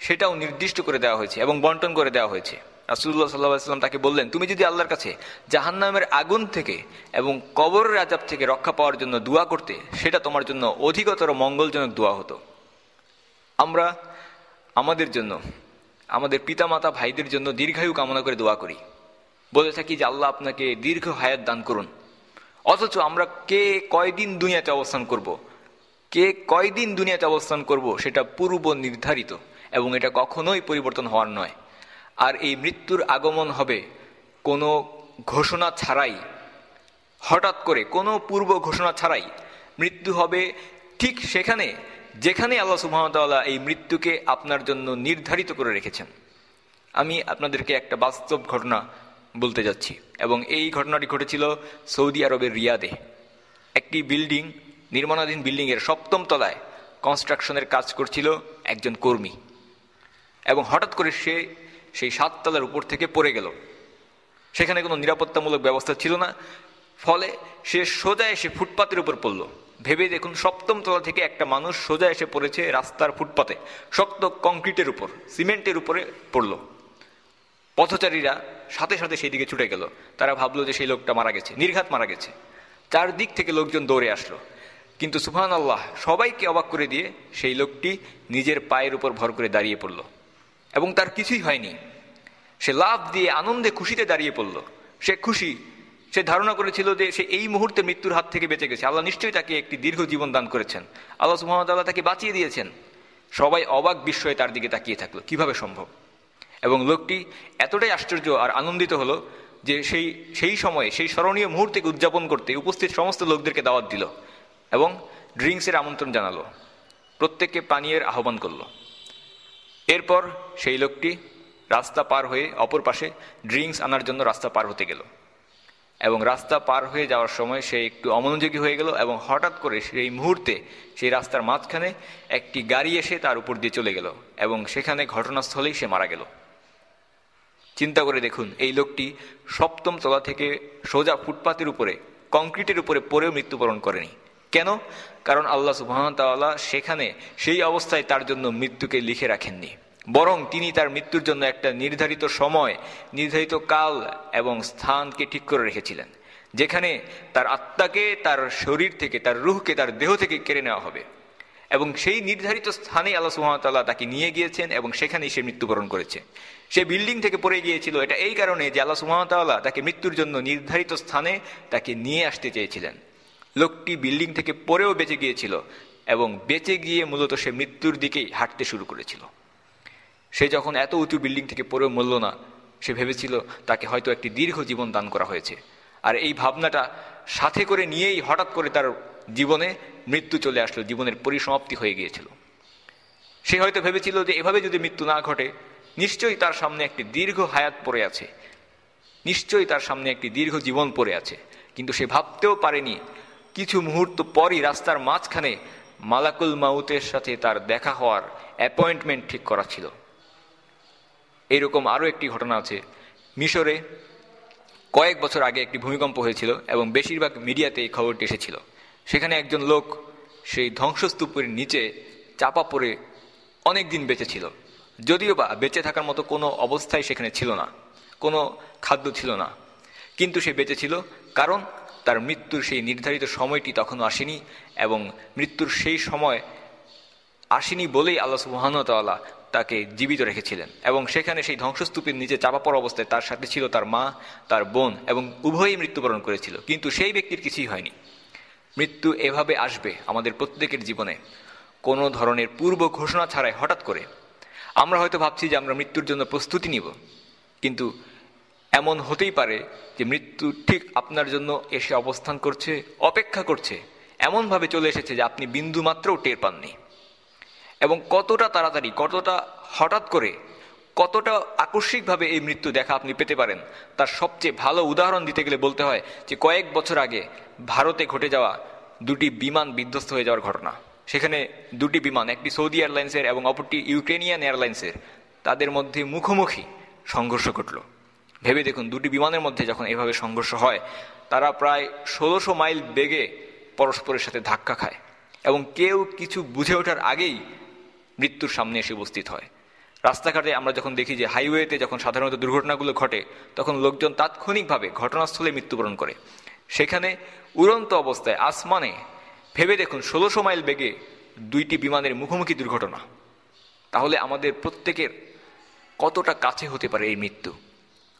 সেটাও নির্দিষ্ট করে দেওয়া হয়েছে এবং বন্টন করে দেওয়া হয়েছে। রাসুল্লাহ সাল্লাম তাকে বললেন, তুমি যদি আল্লাহর কাছে জাহান্নামের আগুন থেকে এবং কবরের আজাব থেকে রক্ষা পাওয়ার জন্য দোয়া করতে, সেটা তোমার জন্য অধিকতর মঙ্গলজনক দোয়া হতো। আমরা আমাদের জন্য, আমাদের পিতামাতা ভাইদের জন্য দীর্ঘায়ু কামনা করে দোয়া করি। বলে থাকি যে আল্লাহ আপনাকে দীর্ঘ হায়াত দান করুন। অথচ আমরা কে কয়দিন দুনিয়াতে অবস্থান করব। কে কয়দিন দুনিয়াতে অবস্থান করব সেটা পূর্ব নির্ধারিত এবং এটা কখনোই পরিবর্তন হওয়ার নয়। আর এই মৃত্যুর আগমন হবে কোনো ঘোষণা ছাড়াই। হঠাৎ করে কোনো পূর্ব ঘোষণা ছাড়াই মৃত্যু হবে ঠিক সেখানে যেখানে আল্লাহ সুহামতাল্লাহ এই মৃত্যুকে আপনার জন্য নির্ধারিত করে রেখেছেন। আমি আপনাদেরকে একটা বাস্তব ঘটনা বলতে যাচ্ছি এবং এই ঘটনাটি ঘটেছিল সৌদি আরবের রিয়াদে। একটি বিল্ডিং, নির্মাণাধীন বিল্ডিংয়ের সপ্তম তলায় কনস্ট্রাকশনের কাজ করছিল একজন কর্মী। এবং হঠাৎ করে সে সেই সাততলার উপর থেকে পড়ে গেল। সেখানে কোনো নিরাপত্তামূলক ব্যবস্থা ছিল না। ফলে সে সোজা এসে ফুটপাতের উপর পড়ল। ভেবে দেখুন, সপ্তম তলা থেকে একটা মানুষ সোজা এসে পড়েছে রাস্তার ফুটপাতে। শক্ত কংক্রিটের উপর, সিমেন্টের উপরে পড়ল। পথচারীরা সাথে সাথে সেই দিকে ছুটে গেল। তারা ভাবলো যে সেই লোকটা মারা গেছে, নির্ঘাত মারা গেছে। চারদিক থেকে লোকজন দৌড়ে আসলো। কিন্তু সুফান আল্লাহ সবাইকে অবাক করে দিয়ে সেই লোকটি নিজের পায়ের উপর ভর করে দাঁড়িয়ে পড়ল। এবং তার কিছুই হয়নি। সে লাভ দিয়ে আনন্দে খুশিতে দাঁড়িয়ে পড়ল। সে খুশি, সে ধারণা করেছিল যে সে এই মুহূর্তে মৃত্যুর হাত থেকে বেঁচে গেছে। আল্লাহ নিশ্চয়ই তাকে একটি দীর্ঘ জীবন দান করেছেন। আল্লাহ সুহামদ আল্লাহ তাকে বাঁচিয়ে দিয়েছেন। সবাই অবাক বিস্ময়ে তার দিকে তাকিয়ে থাকল। কীভাবে সম্ভব? এবং লোকটি এতটাই আশ্চর্য আর আনন্দিত হলো যে সেই সেই সময়ে, সেই স্মরণীয় মুহূর্তকে উদযাপন করতে উপস্থিত সমস্ত লোকদেরকে দাওয়াত দিল এবং ড্রিঙ্কসের আমন্ত্রণ জানালো। প্রত্যেককে পানীয়ের আহ্বান করল। এরপর সেই লোকটি রাস্তা পার হয়ে অপর পাশে ড্রিঙ্কস আনার জন্য রাস্তা পার হতে গেল। এবং রাস্তা পার হয়ে যাওয়ার সময় সে একটু অমনোযোগী হয়ে গেল এবং হঠাৎ করে সেই মুহূর্তে সেই রাস্তার মাঝখানে একটি গাড়ি এসে তার উপর দিয়ে চলে গেল এবং সেখানে ঘটনাস্থলেই সে মারা গেল। চিন্তা করে দেখুন, এই লোকটি সপ্তম তলা থেকে সোজা ফুটপাতের উপরে, কংক্রিটের উপরে পড়েও মৃত্যুবরণ করেনি। কেন? কারণ আল্লাহ সুবাহতাল্লাহ সেখানে সেই অবস্থায় তার জন্য মৃত্যুকে লিখে রাখেননি। বরং তিনি তার মৃত্যুর জন্য একটা নির্ধারিত সময়, নির্ধারিত কাল এবং স্থানকে ঠিক করে রেখেছিলেন, যেখানে তার আত্মাকে, তার শরীর থেকে, তার রুহকে, তার দেহ থেকে কেড়ে নেওয়া হবে। এবং সেই নির্ধারিত স্থানে আল্লাহ সুহামতাল্লাহ তাকে নিয়ে গিয়েছেন এবং সেখানেই সে মৃত্যুবরণ করেছে। সে বিল্ডিং থেকে পড়ে গিয়েছিল। এটা এই কারণে যে আল্লাহ সুহামতাল্লাহ তাকে মৃত্যুর জন্য নির্ধারিত স্থানে তাকে নিয়ে আসতে চেয়েছিলেন। লোকটি বিল্ডিং থেকে পরেও বেঁচে গিয়েছিল এবং বেঁচে গিয়ে মূলত সে মৃত্যুর দিকেই হাঁটতে শুরু করেছিল। সে যখন এত উঁচু বিল্ডিং থেকে পরেও মরল না, সে ভেবেছিল তাকে হয়তো একটি দীর্ঘ জীবন দান করা হয়েছে। আর এই ভাবনাটা সাথে করে নিয়েই হঠাৎ করে তার জীবনে মৃত্যু চলে আসলো, জীবনের পরিসমাপ্তি হয়ে গিয়েছিল। সে হয়তো ভেবেছিল যে এভাবে যদি মৃত্যু না ঘটে, নিশ্চয়ই তার সামনে একটি দীর্ঘ হায়াত পড়ে আছে। নিশ্চয়ই তার সামনে একটি দীর্ঘ জীবন পড়ে আছে। কিন্তু সে ভাবতেও পারেনি কিছু মুহূর্ত পরই রাস্তার মাঝখানে মালাকুল মাউতের সাথে তার দেখা হওয়ার অ্যাপয়েন্টমেন্ট ঠিক করা ছিল। এইরকম আরও একটি ঘটনা আছে। মিশরে কয়েক বছর আগে একটি ভূমিকম্প হয়েছিল এবং বেশিরভাগ মিডিয়াতে এই খবরটি এসেছিল। সেখানে একজন লোক সেই ধ্বংসস্তূপের নিচে চাপা পড়ে অনেক দিন বেঁচে ছিল। যদিও বা বেঁচে থাকার মতো কোনো অবস্থায় সেখানে ছিল না, কোনো খাদ্য ছিল না। কিন্তু সে বেঁচে ছিল কারণ তার মৃত্যুর সেই নির্ধারিত সময়টি তখনও আসেনি এবং মৃত্যুর সেই সময় আসেনি বলেই আল্লাহ সুবাহতাল্লাহ তাকে জীবিত রেখেছিলেন। এবং সেখানে সেই ধ্বংসস্তূপের নিচে চাপা পড়া অবস্থায় তার সাথে ছিল তার মা, তার বোন এবং উভয়ই মৃত্যুবরণ করেছিল। কিন্তু সেই ব্যক্তির কিছুই হয়নি। মৃত্যু এভাবে আসবে আমাদের প্রত্যেকের জীবনে কোনো ধরনের পূর্ব ঘোষণা ছাড়াই হঠাৎ করে। আমরা হয়তো ভাবছি যে আমরা মৃত্যুর জন্য প্রস্তুতি নিব, কিন্তু এমন হতেই পারে যে মৃত্যু ঠিক আপনার জন্য এসে অবস্থান করছে, অপেক্ষা করছে, এমনভাবে চলে এসেছে যে আপনি বিন্দু মাত্রও টের পাননি। এবং কতটা তাড়াতাড়ি, কতটা হঠাৎ করে, কতটা আকস্মিকভাবে এই মৃত্যু দেখা আপনি পেতে পারেন, তার সবচেয়ে ভালো উদাহরণ দিতে গেলে বলতে হয় যে কয়েক বছর আগে ভারতে ঘটে যাওয়া দুটি বিমান বিধ্বস্ত হয়ে যাওয়ার ঘটনা। সেখানে দুটি বিমান, একটি সৌদি এয়ারলাইন্সের এবং অপরটি ইউক্রেনিয়ান এয়ারলাইন্সের, তাদের মধ্যে মুখোমুখি সংঘর্ষ ঘটল। ভেবে দেখুন, দুটি বিমানের মধ্যে যখন এভাবে সংঘর্ষ হয়, তারা প্রায় ষোলোশো মাইল বেগে পরস্পরের সাথে ধাক্কা খায় এবং কেউ কিছু বুঝে ওঠার আগেই মৃত্যুর সামনে এসে উপস্থিত হয়। রাস্তাঘাটে আমরা যখন দেখি যে হাইওয়েতে যখন সাধারণত দুর্ঘটনাগুলো ঘটে, তখন লোকজন তাৎক্ষণিকভাবে ঘটনাস্থলে মৃত্যুবরণ করে। সেখানে উড়ন্ত অবস্থায় আসমানে ভেবে দেখুন, ষোলোশো মাইল বেগে দুইটি বিমানের মুখোমুখি দুর্ঘটনা। তাহলে আমাদের প্রত্যেকের কতটা কাছে হতে পারে এই মৃত্যু?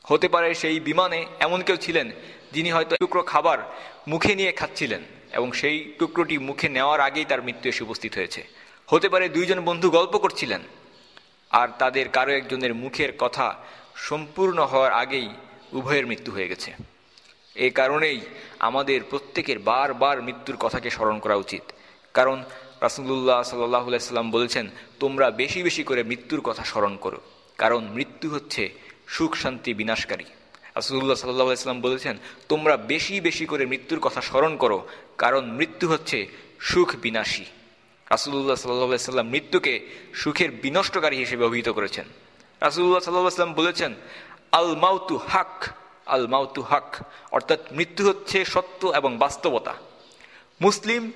হতে পারে সেই বিমানে এমন কেউ ছিলেন যিনি হয়তো টুকরো খাবার মুখে নিয়ে খাচ্ছিলেন এবং সেই টুকরোটি মুখে নেওয়ার আগেই তার মৃত্যু এসে উপস্থিত হয়েছে। হতে পারে দুইজন বন্ধু গল্প করছিলেন আর তাদের কারও একজনের মুখের কথা সম্পূর্ণ হওয়ার আগেই উভয়ের মৃত্যু হয়ে গেছে। এ কারণেই আমাদের প্রত্যেকের বারবার মৃত্যুর কথাকে স্মরণ করা উচিত। কারণ রাসুল্লাহ সাল্লাহ সাল্লাম বলেছেন, তোমরা বেশি বেশি করে মৃত্যুর কথা স্মরণ করো। কারণ মৃত্যু হচ্ছে সুখ, শান্তি, বিনাশকারী। রাসুল্লাহ সাল্লাহ বলেছেন, তোমরা বেশি বেশি করে মৃত্যুর কথা স্মরণ করো, কারণ মৃত্যু হচ্ছে সুখ বিনাশী। রাসুল্লাহ সাল্লাহ সাল্লাম মৃত্যুকে সুখের বিনষ্টকারী হিসেবে অভিহিত করেছেন। রাসুল্লাহ সাল্লাহ সাল্লাম বলেছেন, আল মাউতু হাক, আল মাউতু হাক অর্থাৎ মৃত্যু হচ্ছে সত্য এবং বাস্তবতা। মুসলিম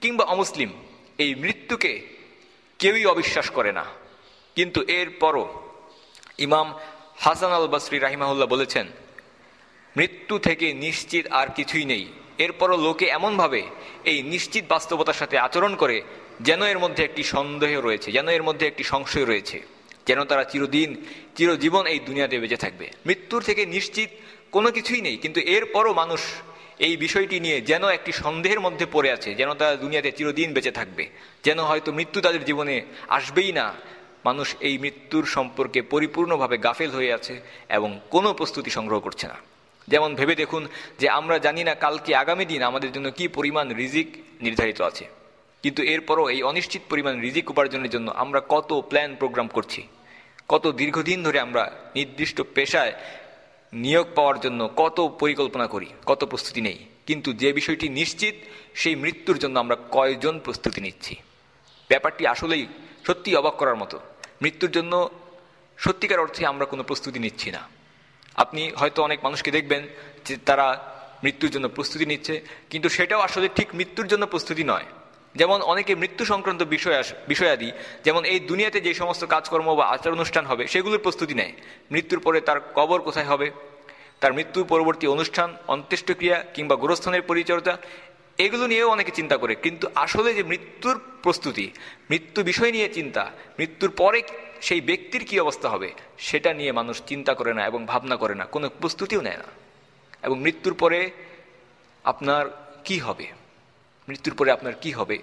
কিংবা অমুসলিম, এই মৃত্যুকে কেউই অবিশ্বাস করে না। কিন্তু এরপরও ইমাম হাসান আল বাসরি রাহিমাহুল্লাহ বলেছেন, মৃত্যু থেকে নিশ্চিত আর কিছুই নেই। এরপরও লোকে এমনভাবে এই নিশ্চিত বাস্তবতার সাথে আচরণ করে যেন এর মধ্যে একটি সন্দেহ রয়েছে, যেন এর মধ্যে একটি সংশয় রয়েছে, যেন তারা চিরদিন, চিরজীবন এই দুনিয়াতে বেঁচে থাকবে। মৃত্যুর থেকে নিশ্চিত কোনো কিছুই নেই, কিন্তু এরপরও মানুষ এই বিষয়টি নিয়ে যেন একটি সন্দেহের মধ্যে পড়ে আছে, যেন তারা দুনিয়াতে চিরদিন বেঁচে থাকবে, যেন হয়তো মৃত্যু তাদের জীবনে আসবেই না মানুষ এই মৃত্যুর সম্পর্কে পরিপূর্ণভাবে গাফেল হয়ে আছে এবং কোনো প্রস্তুতি সংগ্রহ করছে না। যেমন ভেবে দেখুন যে আমরা জানি না কালকে আগামী দিন আমাদের জন্য কি পরিমাণ রিজিক নির্ধারিত আছে। কিন্তু এরপরও এই অনিশ্চিত পরিমাণ রিজিক উপার্জনের জন্য আমরা কত প্ল্যান প্রোগ্রাম করছি। কত দীর্ঘদিন ধরে আমরা নির্দিষ্ট পেশায় নিয়োগ পাওয়ার জন্য কত পরিকল্পনা করি, কত প্রস্তুতি নেই। কিন্তু যে বিষয়টি নিশ্চিত, সেই মৃত্যুর জন্য আমরা কয়জন প্রস্তুতি নিচ্ছি। ব্যাপারটি আসলেই সত্যি অবাক করার মতো। মৃত্যুর জন্য সত্যিকার অর্থে আমরা কোনো প্রস্তুতি নিচ্ছি না। আপনি হয়তো অনেক মানুষকে দেখবেন যে তারা মৃত্যুর জন্য প্রস্তুতি নিচ্ছে, কিন্তু সেটাও আসলে ঠিক মৃত্যুর জন্য প্রস্তুতি নয়। যেমন অনেকে মৃত্যু সংক্রান্ত বিষয় বিষয়াদি, যেমন এই দুনিয়াতে যে সমস্ত কাজকর্ম বা আচার অনুষ্ঠান হবে, সেগুলোর প্রস্তুতি নেয়। মৃত্যুর পরে তার কবর কোথায় হবে? তার মৃত্যুর পরবর্তী অনুষ্ঠান, অন্ত্যেষ্টক্রিয়া কিংবা গোরস্থানের পরিচর্যা এগুলো নিয়েও অনেকে চিন্তা করে। কিন্তু আসলে যে মৃত্যুর প্রস্তুতি, মৃত্যু বিষয় নিয়ে চিন্তা, মৃত্যুর পরে সেই ব্যক্তির কি অবস্থা হবে, সেটা নিয়ে মানুষ চিন্তা করে না এবং ভাবনা করে না, কোনো প্রস্তুতিও নেয় না। এবং মৃত্যুর পরে আপনার কি হবে? মৃত্যুর পরে আপনার কি হবে?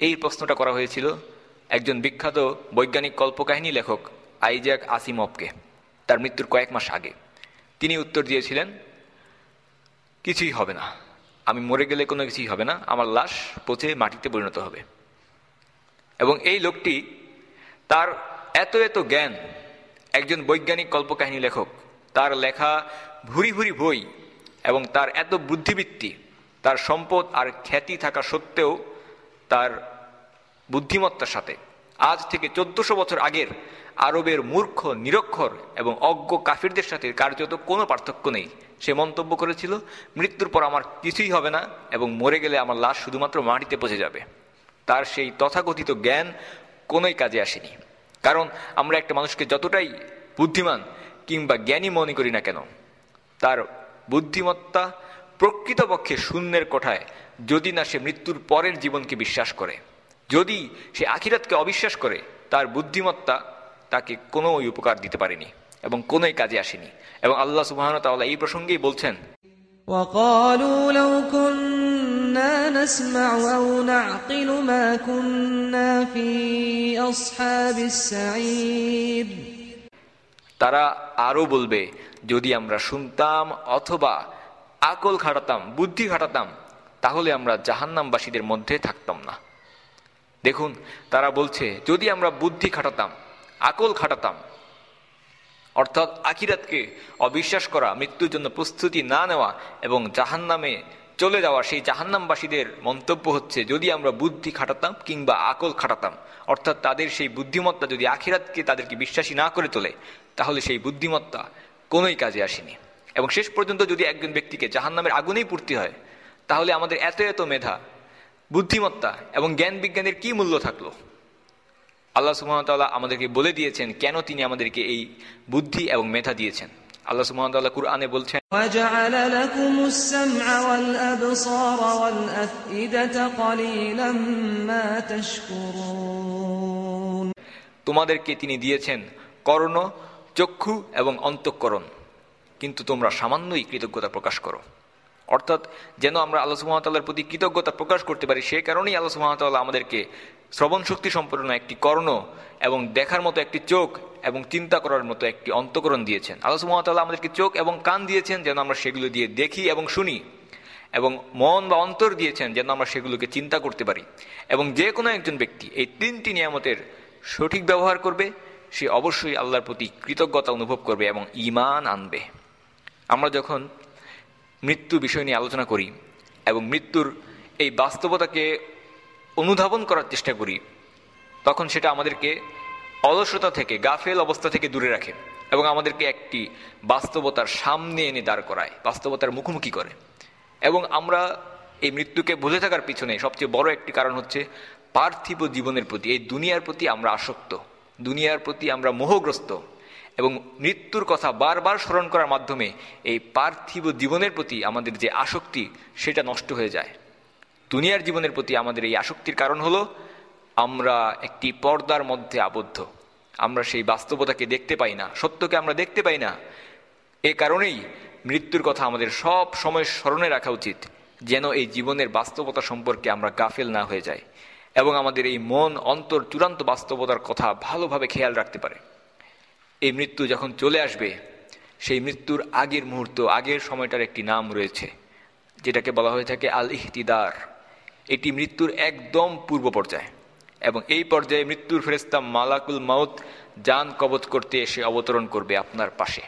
এই প্রশ্নটা করা হয়েছিল একজন বিখ্যাত বৈজ্ঞানিক কল্পকাহিনী লেখক আইজ্যাক আসিমবকে তার মৃত্যুর কয়েক মাস আগে। তিনি উত্তর দিয়েছিলেন, কিছুই হবে না। আমি মরে গেলে কোনো কিছুই হবে না। আমার লাশ পচে মাটিতে পরিণত হবে। এবং এই লোকটি তার এত এত জ্ঞান, একজন বৈজ্ঞানিক কল্পকাহিনী লেখক, তার লেখা ভুরি ভুরি বই এবং তার এত বুদ্ধিবৃত্তি, তার সম্পদ আর খ্যাতি থাকা সত্ত্বেও তার বুদ্ধিমত্তার সাথে। আজ থেকে চোদ্দশো বছর আগের আরবের মূর্খ, নিরক্ষর এবং অজ্ঞ কাফিরদের সাথে কার্যত কোনো পার্থক্য নেই। সে মন্তব্য করেছিল, মৃত্যুর পর আমার কিছুই হবে না এবং মরে গেলে আমার লাশ শুধুমাত্র মাটিতে পচে যাবে। তার সেই তথাকথিত জ্ঞান কোনোই কাজে আসেনি। কারণ আমরা একটা মানুষকে যতটাই বুদ্ধিমান কিংবা জ্ঞানী মনে করি না কেন, তার বুদ্ধিমত্তা প্রকৃতপক্ষে শূন্যের কোঠায় যদি না সে মৃত্যুর পরের জীবনকে বিশ্বাস করে। যদি সে আখিরাতকে অবিশ্বাস করে, তার বুদ্ধিমত্তা তাকে কোনো উপকার দিতে পারেনি। এবং কোনোই কাজে আসেনি এবং আল্লাহ সুবাহন তাল্লাহ এই প্রসঙ্গেই বলছেন وقالوا لو كنا نسمع أو نعقل ما كنا في أصحاب السعير তারা আরো বলবে যদি আমরা শুনতাম অথবা আকল খাটাতাম বুদ্ধি খাটাতাম তাহলে আমরা জাহান্নামবাসীদের মধ্যে থাকতাম না দেখুন তারা বলছে যদি আমরা বুদ্ধি খাটাতাম আকল খাটাতাম অর্থাৎ আখিরাতকে অবিশ্বাস করা, মৃত্যুর জন্য প্রস্তুতি না নেওয়া এবং জাহান্নামে চলে যাওয়া, সেই জাহান্নামবাসীদের মন্তব্য হচ্ছে, যদি আমরা বুদ্ধি খাটাতাম কিংবা আকল খাটাতাম, অর্থাৎ তাদের সেই বুদ্ধিমত্তা যদি আখিরাতকে তাদেরকে বিশ্বাসী না করে তোলে, তাহলে সেই বুদ্ধিমত্তা কোনোই কাজে আসেনি। এবং শেষ পর্যন্ত যদি একজন ব্যক্তিকে জাহান্নামের আগুনেই পূর্তি হয়, তাহলে আমাদের এত এত মেধা, বুদ্ধিমত্তা এবং জ্ঞান বিজ্ঞানের কি মূল্য থাকল? আল্লাহ সুহামতাল্লাহ আমাদেরকে বলে দিয়েছেন কেন তিনি আমাদেরকে এই বুদ্ধি এবং মেধা দিয়েছেন। আল্লাহ সুহামতাল্লাহ কুরআনে বলছেন তোমাদেরকে তিনি দিয়েছেন কর্ণ চক্ষু এবং অন্তঃকরণ। কিন্তু তোমরা সামান্যই কৃতজ্ঞতা প্রকাশ করো। অর্থাৎ যেন আমরা আল্লাহ সুহামতাল্লাহর প্রতি কৃতজ্ঞতা প্রকাশ করতে পারি সেই কারণেই আল্লাহ সুহামতাল্লাহ আমাদেরকে শ্রবণ শক্তি সম্পন্ন একটি কর্ণ এবং দেখার মতো একটি চোখ এবং চিন্তা করার মতো একটি অন্তকরণ দিয়েছেন। আল্লাহ সুহামতাল্লাহ আমাদেরকে চোখ এবং কান দিয়েছেন যেন আমরা সেগুলো দিয়ে দেখি এবং শুনি এবং মন বা অন্তর দিয়েছেন যেন আমরা সেগুলোকে চিন্তা করতে পারি এবং যে কোনো একজন ব্যক্তি এই তিনটি নিয়ামতের সঠিক ব্যবহার করবে, সে অবশ্যই আল্লাহর প্রতি কৃতজ্ঞতা অনুভব করবে এবং ইমান আনবে। আমরা যখন মৃত্যু বিষয় নিয়ে আলোচনা করি এবং মৃত্যুর এই বাস্তবতাকে অনুধাবন করার চেষ্টা করি, তখন সেটা আমাদেরকে অলসতা থেকে, গাফেল অবস্থা থেকে দূরে রাখে এবং আমাদেরকে একটি বাস্তবতার সামনে এনে দাঁড় করায়, বাস্তবতার মুখোমুখি করে। এবং আমরা এই মৃত্যুকে বুঝে থাকার পিছনে সবচেয়ে বড় একটি কারণ হচ্ছে পার্থিব জীবনের প্রতি, এই দুনিয়ার প্রতি আমরা আসক্ত, দুনিয়ার প্রতি আমরা মোহগ্রস্ত এবং মৃত্যুর কথা বারবার স্মরণ করার মাধ্যমে এই পার্থিব জীবনের প্রতি আমাদের যে আসক্তি, সেটা নষ্ট হয়ে যায়। দুনিয়ার জীবনের প্রতি আমাদের এই আসক্তির কারণ হলো, আমরা একটি পর্দার মধ্যে আবদ্ধ। আমরা সেই বাস্তবতাকে দেখতে পাই না, সত্যকে আমরা দেখতে পাই না। এ কারণেই মৃত্যুর কথা আমাদের সব সময় স্মরণে রাখা উচিত, যেন এই জীবনের বাস্তবতা সম্পর্কে আমরা গাফেল না হয়ে যাই এবং আমাদের এই মন অন্তর চূড়ান্ত বাস্তবতার কথা ভালোভাবে খেয়াল রাখতে পারে। এই মৃত্যু যখন চলে আসবে, সেই মৃত্যুর আগের মুহূর্ত, আগের সময়টার একটি নাম রয়েছে, যেটাকে বলা হয়ে থাকে আল ইহতিদার এটি মৃত্যুর একদম পূর্ব পর্যায়ে এবং এই পর্যায়ে মৃত্যুর ফেরেস্তা মালাকুল মাউত যান কবচ করতে এসে অবতরণ করবে আপনার পাশে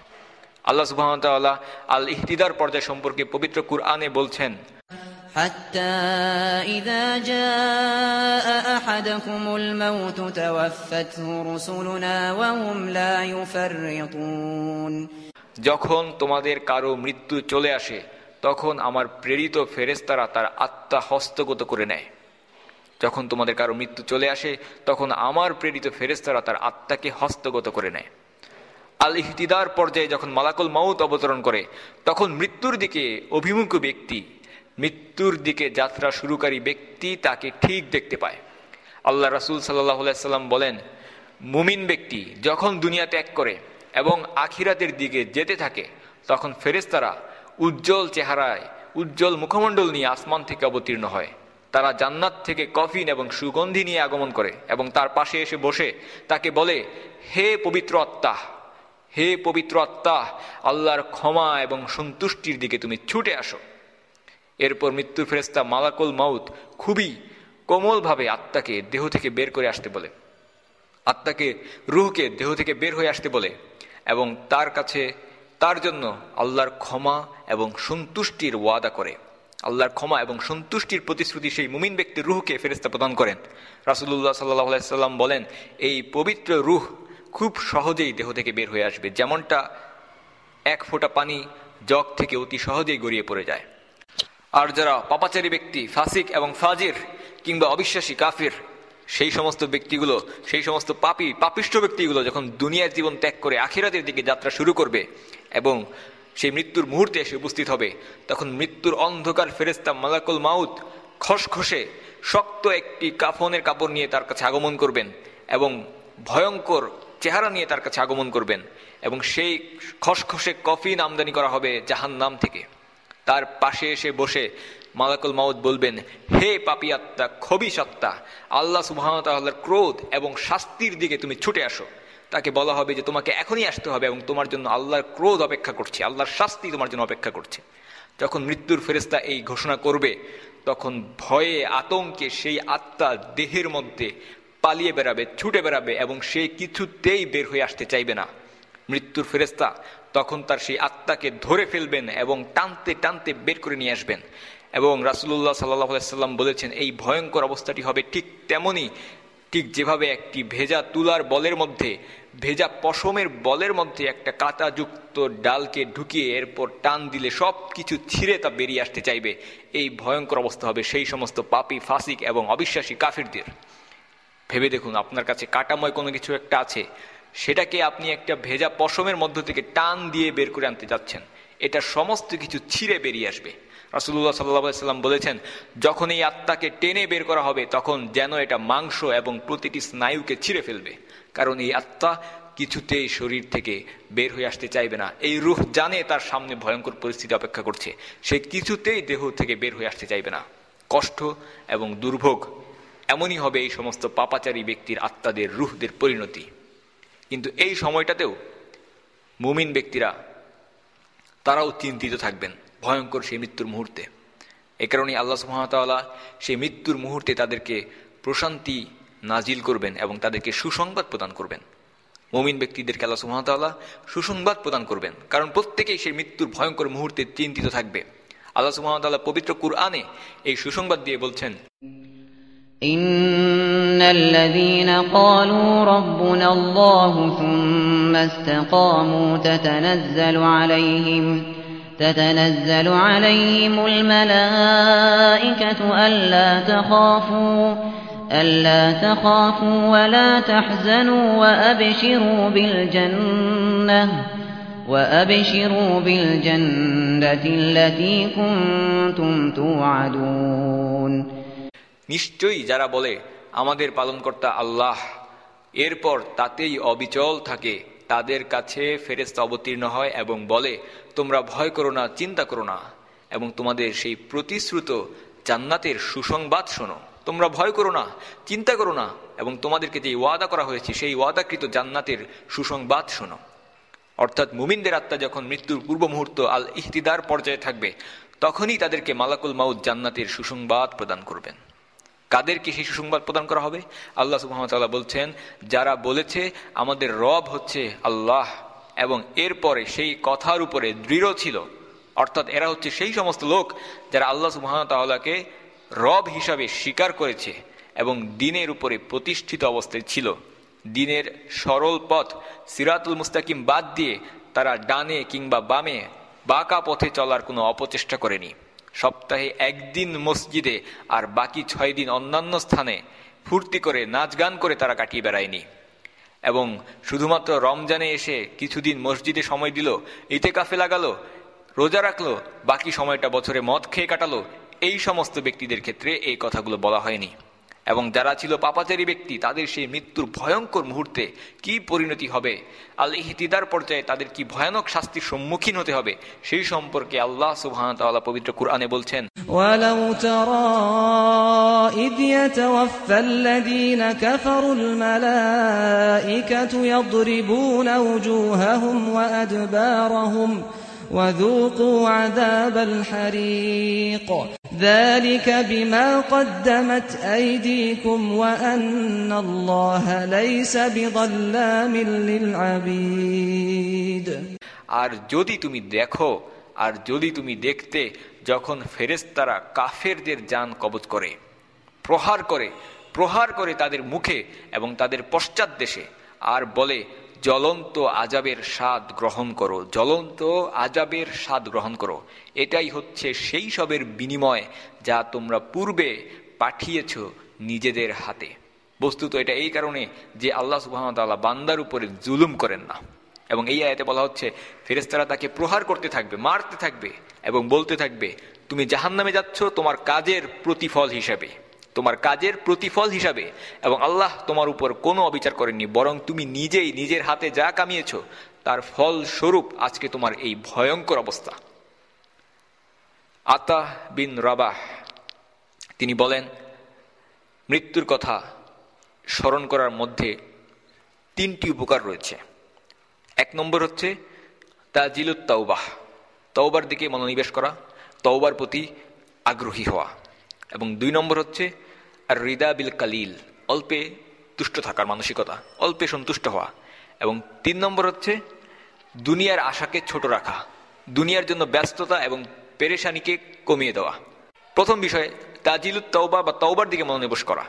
আল্লাহ সুবাহতাল্লাহ আল ইহতিদার পর্যায় সম্পর্কে পবিত্র কুরআনে বলছেন حتى إذا جاء أحدكم الموت توفته رسلنا وهم لا يفرطون যখন তোমাদের কারো মৃত্যু চলে আসে তখন আমার প্রেরিত ফেরেস্তারা তার আত্মা হস্তগত করে নেয়। যখন তোমাদের কারও মৃত্যু চলে আসে, তখন আমার প্রেরিত ফেরেস্তারা তার আত্মাকে হস্তগত করে নেয়। আল ইহতিদার পর্যায়ে যখন মালাকুল মাউত অবতরণ করে, তখন মৃত্যুর দিকে অভিমুখ ব্যক্তি, মৃত্যুর দিকে যাত্রা শুরুকারী ব্যক্তি তাকে ঠিক দেখতে পায়। আল্লাহ রাসুল সাল্লাহ সাল্লাম বলেন, মুমিন ব্যক্তি যখন দুনিয়া ত্যাগ করে এবং আখিরাতের দিকে যেতে থাকে, তখন ফেরেস্তারা উজ্জ্বল চেহারায়, উজ্জ্বল মুখমণ্ডল নিয়ে আসমান থেকে অবতীর্ণ হয়। তারা জান্নাত থেকে কফিন এবং সুগন্ধি নিয়ে আগমন করে এবং তার পাশে এসে বসে তাকে বলে, হে পবিত্র আত্মা, হে পবিত্র আত্মা, আল্লাহর ক্ষমা এবং সন্তুষ্টির দিকে তুমি ছুটে আসো। এরপর মৃত্যু ফেরেস্তা মালাকুল মাউত খুবই কোমলভাবে আত্মাকে দেহ থেকে বের করে আসতে বলে। আত্মাকে, রুহকে দেহ থেকে বের হয়ে আসতে বলে এবং তার কাছে, তার জন্য আল্লাহর ক্ষমা এবং সন্তুষ্টির ওয়াদা করে। আল্লাহর ক্ষমা এবং সন্তুষ্টির প্রতিশ্রুতি সেই মুমিন ব্যক্তির রুহকে ফেরেস্তা প্রদান করেন। রাসুল্লাহ সাল্লাহ সাল্লাম বলেন, এই পবিত্র রুহ খুব সহজেই দেহ থেকে বের হয়ে আসবে। যেমনটা এক ফোঁটা পানি জগ থেকে অতি সহজেই গড়িয়ে পড়ে যায়। আর যারা পাপাচারী ব্যক্তি, ফাসিক এবং ফাজির কিংবা অবিশ্বাসী কাফির, সেই সমস্ত ব্যক্তিগুলো, সেই সমস্ত পাপি পাপিষ্ট ব্যক্তিগুলো যখন দুনিয়ার জীবন ত্যাগ করে আখিরাতের দিকে যাত্রা শুরু করবে এবং সেই মৃত্যুর মুহূর্তে এসে উপস্থিত হবে। তখন মৃত্যুর অন্ধকার ফেরেস্তা মালাকুল মাউত খসখসে শক্ত একটি কাফনের কাপড় নিয়ে তার কাছে আগমন করবেন এবং ভয়ঙ্কর চেহারা নিয়ে তার কাছে আগমন করবেন এবং সেই খসখসে কফিন আমদানি করা হবে জাহান নাম থেকে। তার পাশে এসে বসে মালাকুল মাউদ বলবেন, হে পাপি আত্মা খবি সত্তা আল্লাহ সুবাহর ক্রোধ এবং শাস্তির দিকে তুমি ছুটে আসো। তাকে বলা হবে যে তোমাকে এখনই আসতে হবে এবং তোমার জন্য আল্লাহর ক্রোধ অপেক্ষা করছে, আল্লাহর শাস্তি তোমার জন্য অপেক্ষা করছে। যখন মৃত্যুর ফেরেস্তা এই ঘোষণা করবে, তখন ভয়ে আতঙ্কে সেই আত্মা দেহের মধ্যে পালিয়ে বেড়াবে, ছুটে বেড়াবে এবং সে কিছুতেই বের হয়ে আসতে চাইবে না। মৃত্যুর ফেরেস্তা তখন তার সেই আত্মাকে ধরে ফেলবেন এবং টানতে টানতে বের করে নিয়ে আসবেন। এবং রাসুল্লাহ সাল্লাহ সাল্লাম বলেছেন, এই ভয়ঙ্কর অবস্থাটি হবে ঠিক তেমনই ঠিক যেভাবে একটি ভেজা তুলার বলের মধ্যে, ভেজা পশমের বলের মধ্যে একটা কাঁটাযুক্ত ডালকে ঢুকিয়ে এরপর টান দিলে সব কিছু ছিঁড়ে তা বেরিয়ে আসতে চাইবে। এই ভয়ঙ্কর অবস্থা হবে সেই সমস্ত পাপি, ফাসিক এবং অবিশ্বাসী কাফিরদের। ভেবে দেখুন, আপনার কাছে কাটাময় কোনো কিছু একটা আছে। সেটাকে আপনি একটা ভেজা পশমের মধ্য থেকে টান দিয়ে বের করে আনতে যাচ্ছেন। এটা সমস্ত কিছু ছিঁড়ে বেরিয়ে আসবে। রাসুল্লাহ সাল্লাহ সাল্লাম বলেছেন, যখন এই আত্মাকে টেনে বের করা হবে, তখন যেন এটা মাংস এবং প্রতিটি স্নায়ুকে ছিঁড়ে ফেলবে। কারণ এই আত্মা কিছুতেই শরীর থেকে বের হয়ে আসতে চাইবে না। এই রুহ জানে তার সামনে ভয়ঙ্কর পরিস্থিতি অপেক্ষা করছে। সে কিছুতেই দেহ থেকে বের হয়ে আসতে চাইবে না। কষ্ট এবং দুর্ভোগ, এমনই হবে এই সমস্ত পাপাচারী ব্যক্তির আত্মাদের, রুহদের পরিণতি। কিন্তু এই সময়টাতেও মুমিন ব্যক্তিরা, তারাও চিন্তিত থাকবেন। ভয়ঙ্কর সেই মৃত্যুর মুহূর্তে এ কারণে আল্লাহ সুহামতাল্লাহ সেই মৃত্যুর মুহূর্তে তাদেরকে প্রশান্তি নাজিল করবেন এবং তাদেরকে সুসংবাদ প্রদান করবেন মমিন ব্যক্তিদেরকে আল্লাহ সুহামতাল্লাহ সুসংবাদ প্রদান করবেন কারণ প্রত্যেকেই সেই মৃত্যুর ভয়ঙ্কর মুহূর্তে চিন্তিত থাকবে আল্লাহ সুহামতাল্লাহ পবিত্র কুরআনে এই সুসংবাদ দিয়ে বলছেন إن الذين قالوا ربنا الله ثم استقاموا تتنزل عليهم تتنزل عليهم الملائكة ألا تخافوا ألا تخافوا ولا تحزنوا وأبشروا بالجنة وأبشروا بالجنة التي كنتم توعدون নিশ্চয়ই যারা বলে আমাদের পালনকর্তা আল্লাহ এরপর তাতেই অবিচল থাকে তাদের কাছে ফেরেস্তা অবতীর্ণ হয় এবং বলে, তোমরা ভয় করো না, চিন্তা করো না। এবং তোমাদের সেই প্রতিশ্রুত জান্নাতের সুসংবাদ শোনো। তোমরা ভয় করো না, চিন্তা করো না। এবং তোমাদেরকে যে ওয়াদা করা হয়েছে, সেই ওয়াদাকৃত জান্নাতের সুসংবাদ শোনো। অর্থাৎ মুমিনদের আত্মা যখন মৃত্যুর পূর্ব মুহূর্ত আল ইহতিদার পর্যায়ে থাকবে, তখনই তাদেরকে মালাকুল মাউদ জান্নাতের সুসংবাদ প্রদান করবেন। কাদেরকে সেই সুসংবাদ প্রদান করা হবে? আল্লাহ সুহামতাল্লাহ বলছেন, যারা বলেছে, আমাদের রব হচ্ছে আল্লাহ, এবং এরপরে সেই কথার উপরে দৃঢ় ছিল, অর্থাৎ এরা হচ্ছে সেই সমস্ত লোক যারা আল্লাহ সুহামতাল্লাহকে রব হিসাবে স্বীকার করেছে এবং দিনের উপরে প্রতিষ্ঠিত অবস্থায় ছিল। দিনের সরল পথ, সিরাতুল মুস্তাকিম বাদ দিয়ে তারা ডানে কিংবা বামে বাঁকা পথে চলার কোনো অপচেষ্টা করেনি। সপ্তাহে একদিন মসজিদে আর বাকি ছয় দিন অন্যান্য স্থানে ফুর্তি করে, নাচ গান করে তারা কাটিয়ে বেড়ায়নি। এবং শুধুমাত্র রমজানে এসে কিছুদিন মসজিদে সময় দিল ইতে কাফে লাগালো, রোজা রাখল, বাকি সময়টা বছরে মদ খেয়ে কাটালো, এই সমস্ত ব্যক্তিদের ক্ষেত্রে এই কথাগুলো বলা হয়নি। এবং যারা ছিল পাপাচারী ব্যক্তি তাদের সেই মৃত্যুর ভয়ঙ্কর মুহূর্তে কি পরিণতি হবে আল ইহতিদার পর্যায়ে তাদের কি ভয়ানক শাস্তির সম্মুখীন হতে হবে সেই সম্পর্কে আল্লাহ সুবাহ পবিত্র কুরআনে বলছেন ولو ترى إذ يتوفى الذين كفروا الملائكة يضربون وجوههم وأدبارهم وذوقوا عذاب الحريق ذلك بما قدمت أيديكم وأن الله ليس بظلام للعبيد আর যদি তুমি দেখো আর যদি তুমি দেখতে যখন ফেরেস্তারা কাফেরদের যান কবজ করে প্রহার করে প্রহার করে তাদের মুখে এবং তাদের পশ্চাৎ দেশে আর বলে জ্বলন্ত আজাবের স্বাদ গ্রহণ করো, জ্বলন্ত আজাবের স্বাদ গ্রহণ করো। এটাই হচ্ছে সেই সবের বিনিময় যা তোমরা পূর্বে পাঠিয়েছ নিজেদের হাতে। বস্তুত এটা এই কারণে যে আল্লাহ সুবাহতাল্লাহ বান্দার উপরে জুলুম করেন না। এবং এই আয়াতে বলা হচ্ছে ফেরেস্তারা তাকে প্রহার করতে থাকবে, মারতে থাকবে এবং বলতে থাকবে, তুমি জাহান্নামে যাচ্ছ তোমার কাজের প্রতিফল হিসাবে। তোমার কাজের প্রতিফল হিসাবে এবং আল্লাহ তোমার উপর কোনো অবিচার করেননি, বরং তুমি নিজেই নিজের হাতে যা কামিয়েছ, তার ফল স্বরূপ আজকে তোমার এই ভয়ঙ্কর অবস্থা। আতা বিন রাবাহ, তিনি বলেন, মৃত্যুর কথা স্মরণ করার মধ্যে তিনটি উপকার রয়েছে। এক নম্বর হচ্ছে তাজিলুত তাওবাহ, তওবার দিকে মনোনিবেশ করা, তওবার প্রতি আগ্রহী হওয়া। এবং দুই নম্বর হচ্ছে আর রিদা বিল কালিল, অল্পে তুষ্ট থাকার মানসিকতা, অল্পে সন্তুষ্ট হওয়া। এবং তিন নম্বর হচ্ছে, দুনিয়ার আশাকে ছোট রাখা, দুনিয়ার জন্য ব্যস্ততা এবং পেরেশানিকে কমিয়ে দেওয়া। প্রথম বিষয়, তাজিলুত তওবা বা তওবার দিকে মনোনিবেশ করা।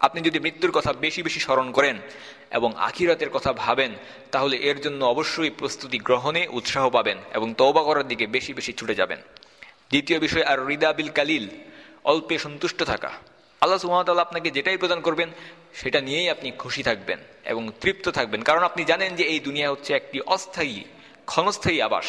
আপনি যদি মৃত্যুর কথা বেশি বেশি স্মরণ করেন এবং আখিরাতের কথা ভাবেন, তাহলে এর জন্য অবশ্যই প্রস্তুতি গ্রহণে উৎসাহ পাবেন এবং তওবা করার দিকে বেশি বেশি ছুটে যাবেন। দ্বিতীয় বিষয় আর রিদা বিল কালিল, অল্পে সন্তুষ্ট থাকা। আল্লাহ সুহামতাল্লাহ আপনাকে যেটাই প্রদান করবেন, সেটা নিয়েই আপনি খুশি থাকবেন এবং তৃপ্ত থাকবেন। কারণ আপনি জানেন যে এই দুনিয়া হচ্ছে একটি অস্থায়ী, ক্ষণস্থায়ী আবাস।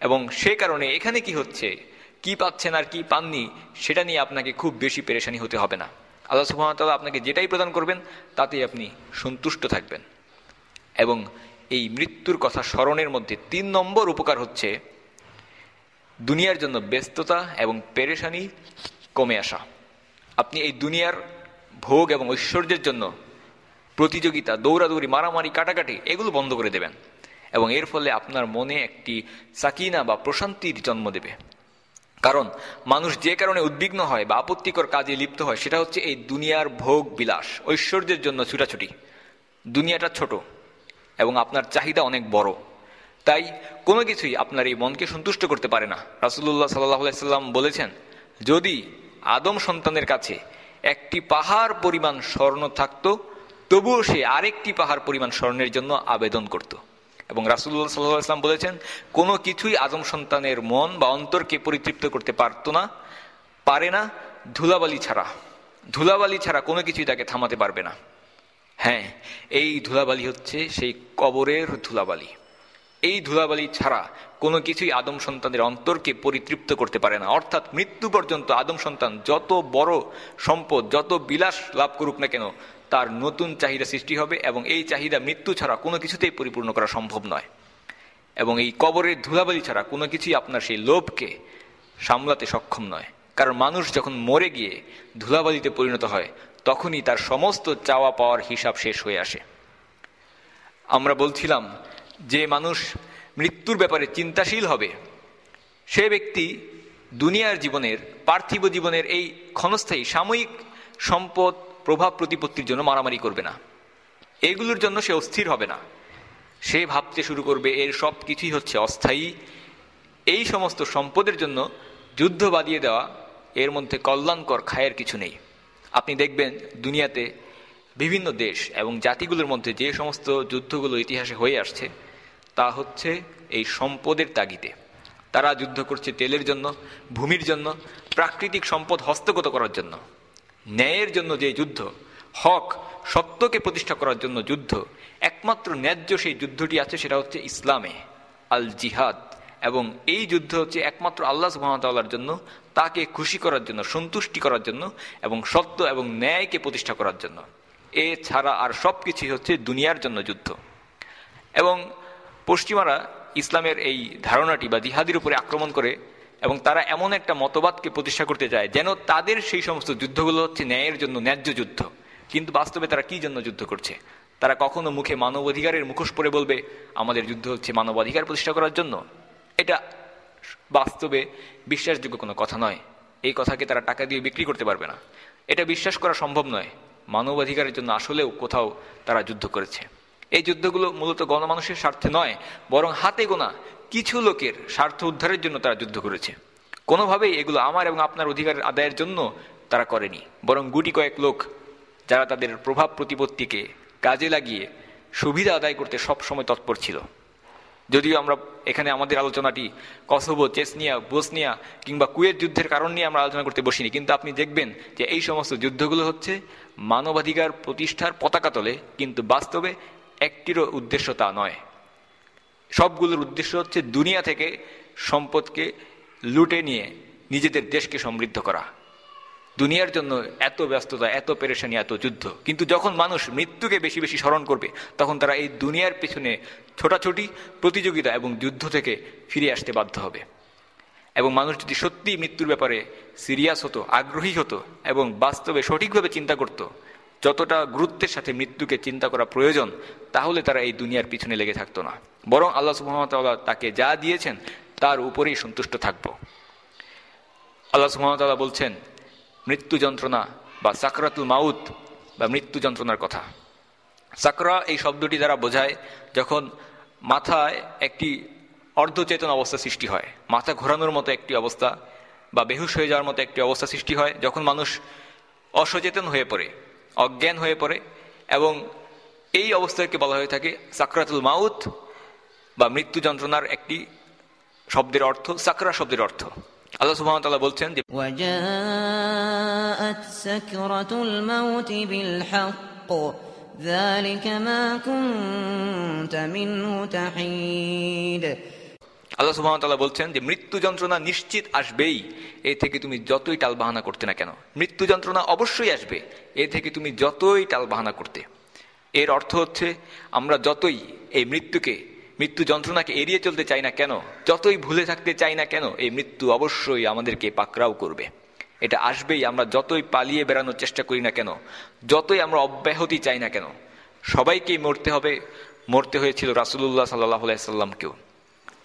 এবং সে কারণে এখানে কি হচ্ছে, কি পাচ্ছেন আর কি পাননি, সেটা নিয়ে আপনাকে খুব বেশি পেরেশানি হতে হবে না। আল্লাহ সুহামতাল্লাহ আপনাকে যেটাই প্রদান করবেন, তাতেই আপনি সন্তুষ্ট থাকবেন। এবং এই মৃত্যুর কথা স্মরণের মধ্যে তিন নম্বর উপকার হচ্ছে, দুনিয়ার জন্য ব্যস্ততা এবং পেরেশানি কমে আসা। আপনি এই দুনিয়ার ভোগ এবং ঐশ্বর্যের জন্য প্রতিযোগিতা, দৌড়াদৌড়ি, মারামারি, কাটাকাটি এগুলো বন্ধ করে দেবেন এবং এর ফলে আপনার মনে একটি সাকিনা বা প্রশান্তির জন্ম দেবে। কারণ মানুষ যে কারণে উদ্বিগ্ন হয় বা আপত্তিকর কাজে লিপ্ত হয়, সেটা হচ্ছে এই দুনিয়ার ভোগ বিলাস, ঐশ্বর্যের জন্য ছুটাছুটি। দুনিয়াটা ছোট এবং আপনার চাহিদা অনেক বড়। তাই কোনো কিছুই আপনার এই মনকে সন্তুষ্ট করতে পারে না। রাসুল্লাহ সাল্লাহ সাল্লাম বলেছেন, যদি আদম সন্তানের কাছে একটি পাহাড় পরিমাণ স্বর্ণ থাকতো, তবুও সে আরেকটি পাহাড় পরিমাণ স্বর্ণের জন্য আবেদন করত। এবং রাসুল্লাহ সাল্লাহ ইসলাম বলেছেন, কোনো কিছুই আদম সন্তানের মন বা অন্তরকে পরিতৃপ্ত করতে পারত না, পারে না, ধুলাবালি ছাড়া। ধুলাবালি ছাড়া কোনো কিছুই তাকে থামাতে পারবে না। হ্যাঁ এই ধুলাবালি হচ্ছে সেই কবরের ধুলাবালি। এই ধুলাবালি ছাড়া কোনো কিছুই আদম সন্তানের অন্তরকে পরিতৃপ্ত করতে পারে না। অর্থাৎ মৃত্যু পর্যন্ত আদম সন্তান যত বড় সম্পদ, যত বিলাস লাভ করুক না কেন, তার নতুন চাহিদা সৃষ্টি হবে এবং এই চাহিদা মৃত্যু ছাড়া কোনো কিছুতেই পরিপূর্ণ করা সম্ভব নয়। এবং এই কবরের ধুলাবালি ছাড়া কোনো কিছুই আপনার সেই লোভকে সামলাতে সক্ষম নয়। কারণ মানুষ যখন মরে গিয়ে ধুলাবালিতে পরিণত হয়, তখনই তার সমস্ত চাওয়া পাওয়ার হিসাব শেষ হয়ে আসে। আমরা বলছিলাম যে মানুষ মৃত্যুর ব্যাপারে চিন্তাশীল হবে। সে ব্যক্তি দুনিয়ার জীবনের, পার্থিব জীবনের এই ক্ষণস্থায়ী সাময়িক সম্পদ প্রভাব প্রতিপত্তির জন্য মারামারি করবে না। এগুলোর জন্য সে অস্থির হবে না। সে ভাবতে শুরু করবে, এর সব কিছুই হচ্ছে অস্থায়ী। এই সমস্ত সম্পদের জন্য যুদ্ধ বাদিয়ে দেওয়া, এর মধ্যে কল্যাণকর খায়ের কিছু নেই। আপনি দেখবেন দুনিয়াতে বিভিন্ন দেশ এবং জাতিগুলোর মধ্যে যে সমস্ত যুদ্ধগুলো ইতিহাসে হয়ে আসছে তা হচ্ছে এই সম্পদের তাগিদে। তারা যুদ্ধ করছে তেলের জন্য, ভূমির জন্য, প্রাকৃতিক সম্পদ হস্তগত করার জন্য। ন্যায়ের জন্য যে যুদ্ধ, হক, সত্যকে প্রতিষ্ঠা করার জন্য যুদ্ধ, একমাত্র ন্যায্য সেই যুদ্ধটি আছে সেটা হচ্ছে ইসলামে আল জিহাদ এবং এই যুদ্ধ হচ্ছে একমাত্র আল্লাহ সুহামতাল্লাহর জন্য, তাকে খুশি করার জন্য, সন্তুষ্টি করার জন্য এবং সত্য এবং ন্যায়কে প্রতিষ্ঠা করার জন্য। এ ছাড়া আর সব কিছুই হচ্ছে দুনিয়ার জন্য যুদ্ধ। এবং পশ্চিমারা ইসলামের এই ধারণাটি বা জিহাদির উপরে আক্রমণ করে এবং তারা এমন একটা মতবাদকে প্রতিষ্ঠা করতে চায় যেন তাদের সেই সমস্ত যুদ্ধগুলো হচ্ছে ন্যায়ের জন্য ন্যায্য যুদ্ধ। কিন্তু বাস্তবে তারা কি জন্য যুদ্ধ করছে? তারা কখনো মুখে মানব অধিকারের মুখোশ পরে বলবে, আমাদের যুদ্ধ হচ্ছে মানব অধিকার প্রতিষ্ঠা করার জন্য এটা বাস্তবে বিশ্বাসযোগ্য কোনো কথা নয়। এই কথাকে তারা টাকা দিয়ে বিক্রি করতে পারবে না। এটা বিশ্বাস করা সম্ভব নয়। মানবাধিকারের জন্য আসলেও কোথাও তারা যুদ্ধ করেছে। এই যুদ্ধগুলো মূলত গণমানুষের স্বার্থে নয়, বরং হাতে গোনা কিছু লোকের স্বার্থ উদ্ধারের জন্য তারা যুদ্ধ করেছে। কোনোভাবেই এগুলো আমার এবং আপনার অধিকারের আদায়ের জন্য তারা করেনি, বরং গুটি কয়েক লোক যারা তাদের প্রভাব প্রতিপত্তিকে কাজে লাগিয়ে সুবিধা আদায় করতে সব সময় তৎপর ছিল। যদিও আমরা এখানে আমাদের আলোচনাটি কসোভো, চেসনিয়া, বোসনিয়া কিংবা কুয়ের যুদ্ধের কারণ নিয়ে আমরা আলোচনা করতে বসিনি, কিন্তু আপনি দেখবেন যে এই সমস্ত যুদ্ধগুলো হচ্ছে মানবাধিকার প্রতিষ্ঠার পতাকা তলে, কিন্তু বাস্তবে একটিরও উদ্দেশ্য তা নয়। সবগুলোর উদ্দেশ্য হচ্ছে দুনিয়া থেকে সম্পদকে লুটে নিয়ে নিজেদের দেশকে সমৃদ্ধ করা। দুনিয়ার জন্য এত ব্যস্ততা, এত পেরেশানি, এত যুদ্ধ। কিন্তু যখন মানুষ মৃত্যুকে বেশি বেশি স্মরণ করবে, তখন তারা এই দুনিয়ার পেছনে ছোটাছুটি, প্রতিযোগিতা এবং যুদ্ধ থেকে ফিরে আসতে বাধ্য হবে। এবং মানুষ যদি সত্যি মৃত্যুর ব্যাপারে সিরিয়াস হতো, আগ্রহী হতো এবং বাস্তবে সঠিকভাবে চিন্তা করত, যতটা গুরুত্বের সাথে মৃত্যুকে চিন্তা করা প্রয়োজন তাহলে তারা এই দুনিয়ার পিছনে লেগে থাকতো না। বরং আল্লাহ সুহামতাল্লাহ তাকে যা দিয়েছেন, তার উপরেই সন্তুষ্ট থাকব। আল্লাহ সুহামতাল্লাহ বলছেন, মৃত্যু যন্ত্রণা বা সাকরাতুল মাউত বা মৃত্যু যন্ত্রণার কথা। সাকরা এই শব্দটি দ্বারা বোঝায় যখন মাথায় একটি অর্ধচেতন অবস্থা সৃষ্টি হয়, মাথা ঘোরানোর মতো একটি অবস্থা বা বেহুশ হয়ে যাওয়ার মতো একটি অবস্থা সৃষ্টি হয়, যখন মানুষ অসচেতন হয়ে পড়ে, অজ্ঞান হয়ে পড়ে এবং এই অবস্থাকে বলা হয়ে থাকে সাকরাতুল মাউথ বা মৃত্যু যন্ত্রণার একটি শব্দের অর্থ সাকরা শব্দের অর্থ। আল্লাহ সুবহান বলছেন যে ওয়াজাআত সাকরাতুল মাউত বিল হক যালিকা মা কুনতা মিনহু তাহিদ আল্লাহ সুবহান বলছেন যে মৃত্যু যন্ত্রণা নিশ্চিত আসবেই। এ থেকে তুমি যতই টাল বাহানা করতে না কেন মৃত্যু যন্ত্রণা অবশ্যই আসবে। এ থেকে তুমি যতই টাল বাহানা করতে। এর অর্থ হচ্ছে, আমরা যতই এই মৃত্যুকে, মৃত্যু যন্ত্রণাকে এড়িয়ে চলতে চাই না কেন, যতই ভুলে থাকতে চাই না কেন, এই মৃত্যু অবশ্যই আমাদেরকে পাকড়াও করবে। এটা আসবেই, আমরা যতই পালিয়ে বেড়ানোর চেষ্টা করি না কেন, যতই আমরা অব্যাহতি চাই না কেন, সবাইকেই মরতে হবে। মরতে হয়েছিল রাসুল্লাহ সাল্লাহ সাল্লামকেও।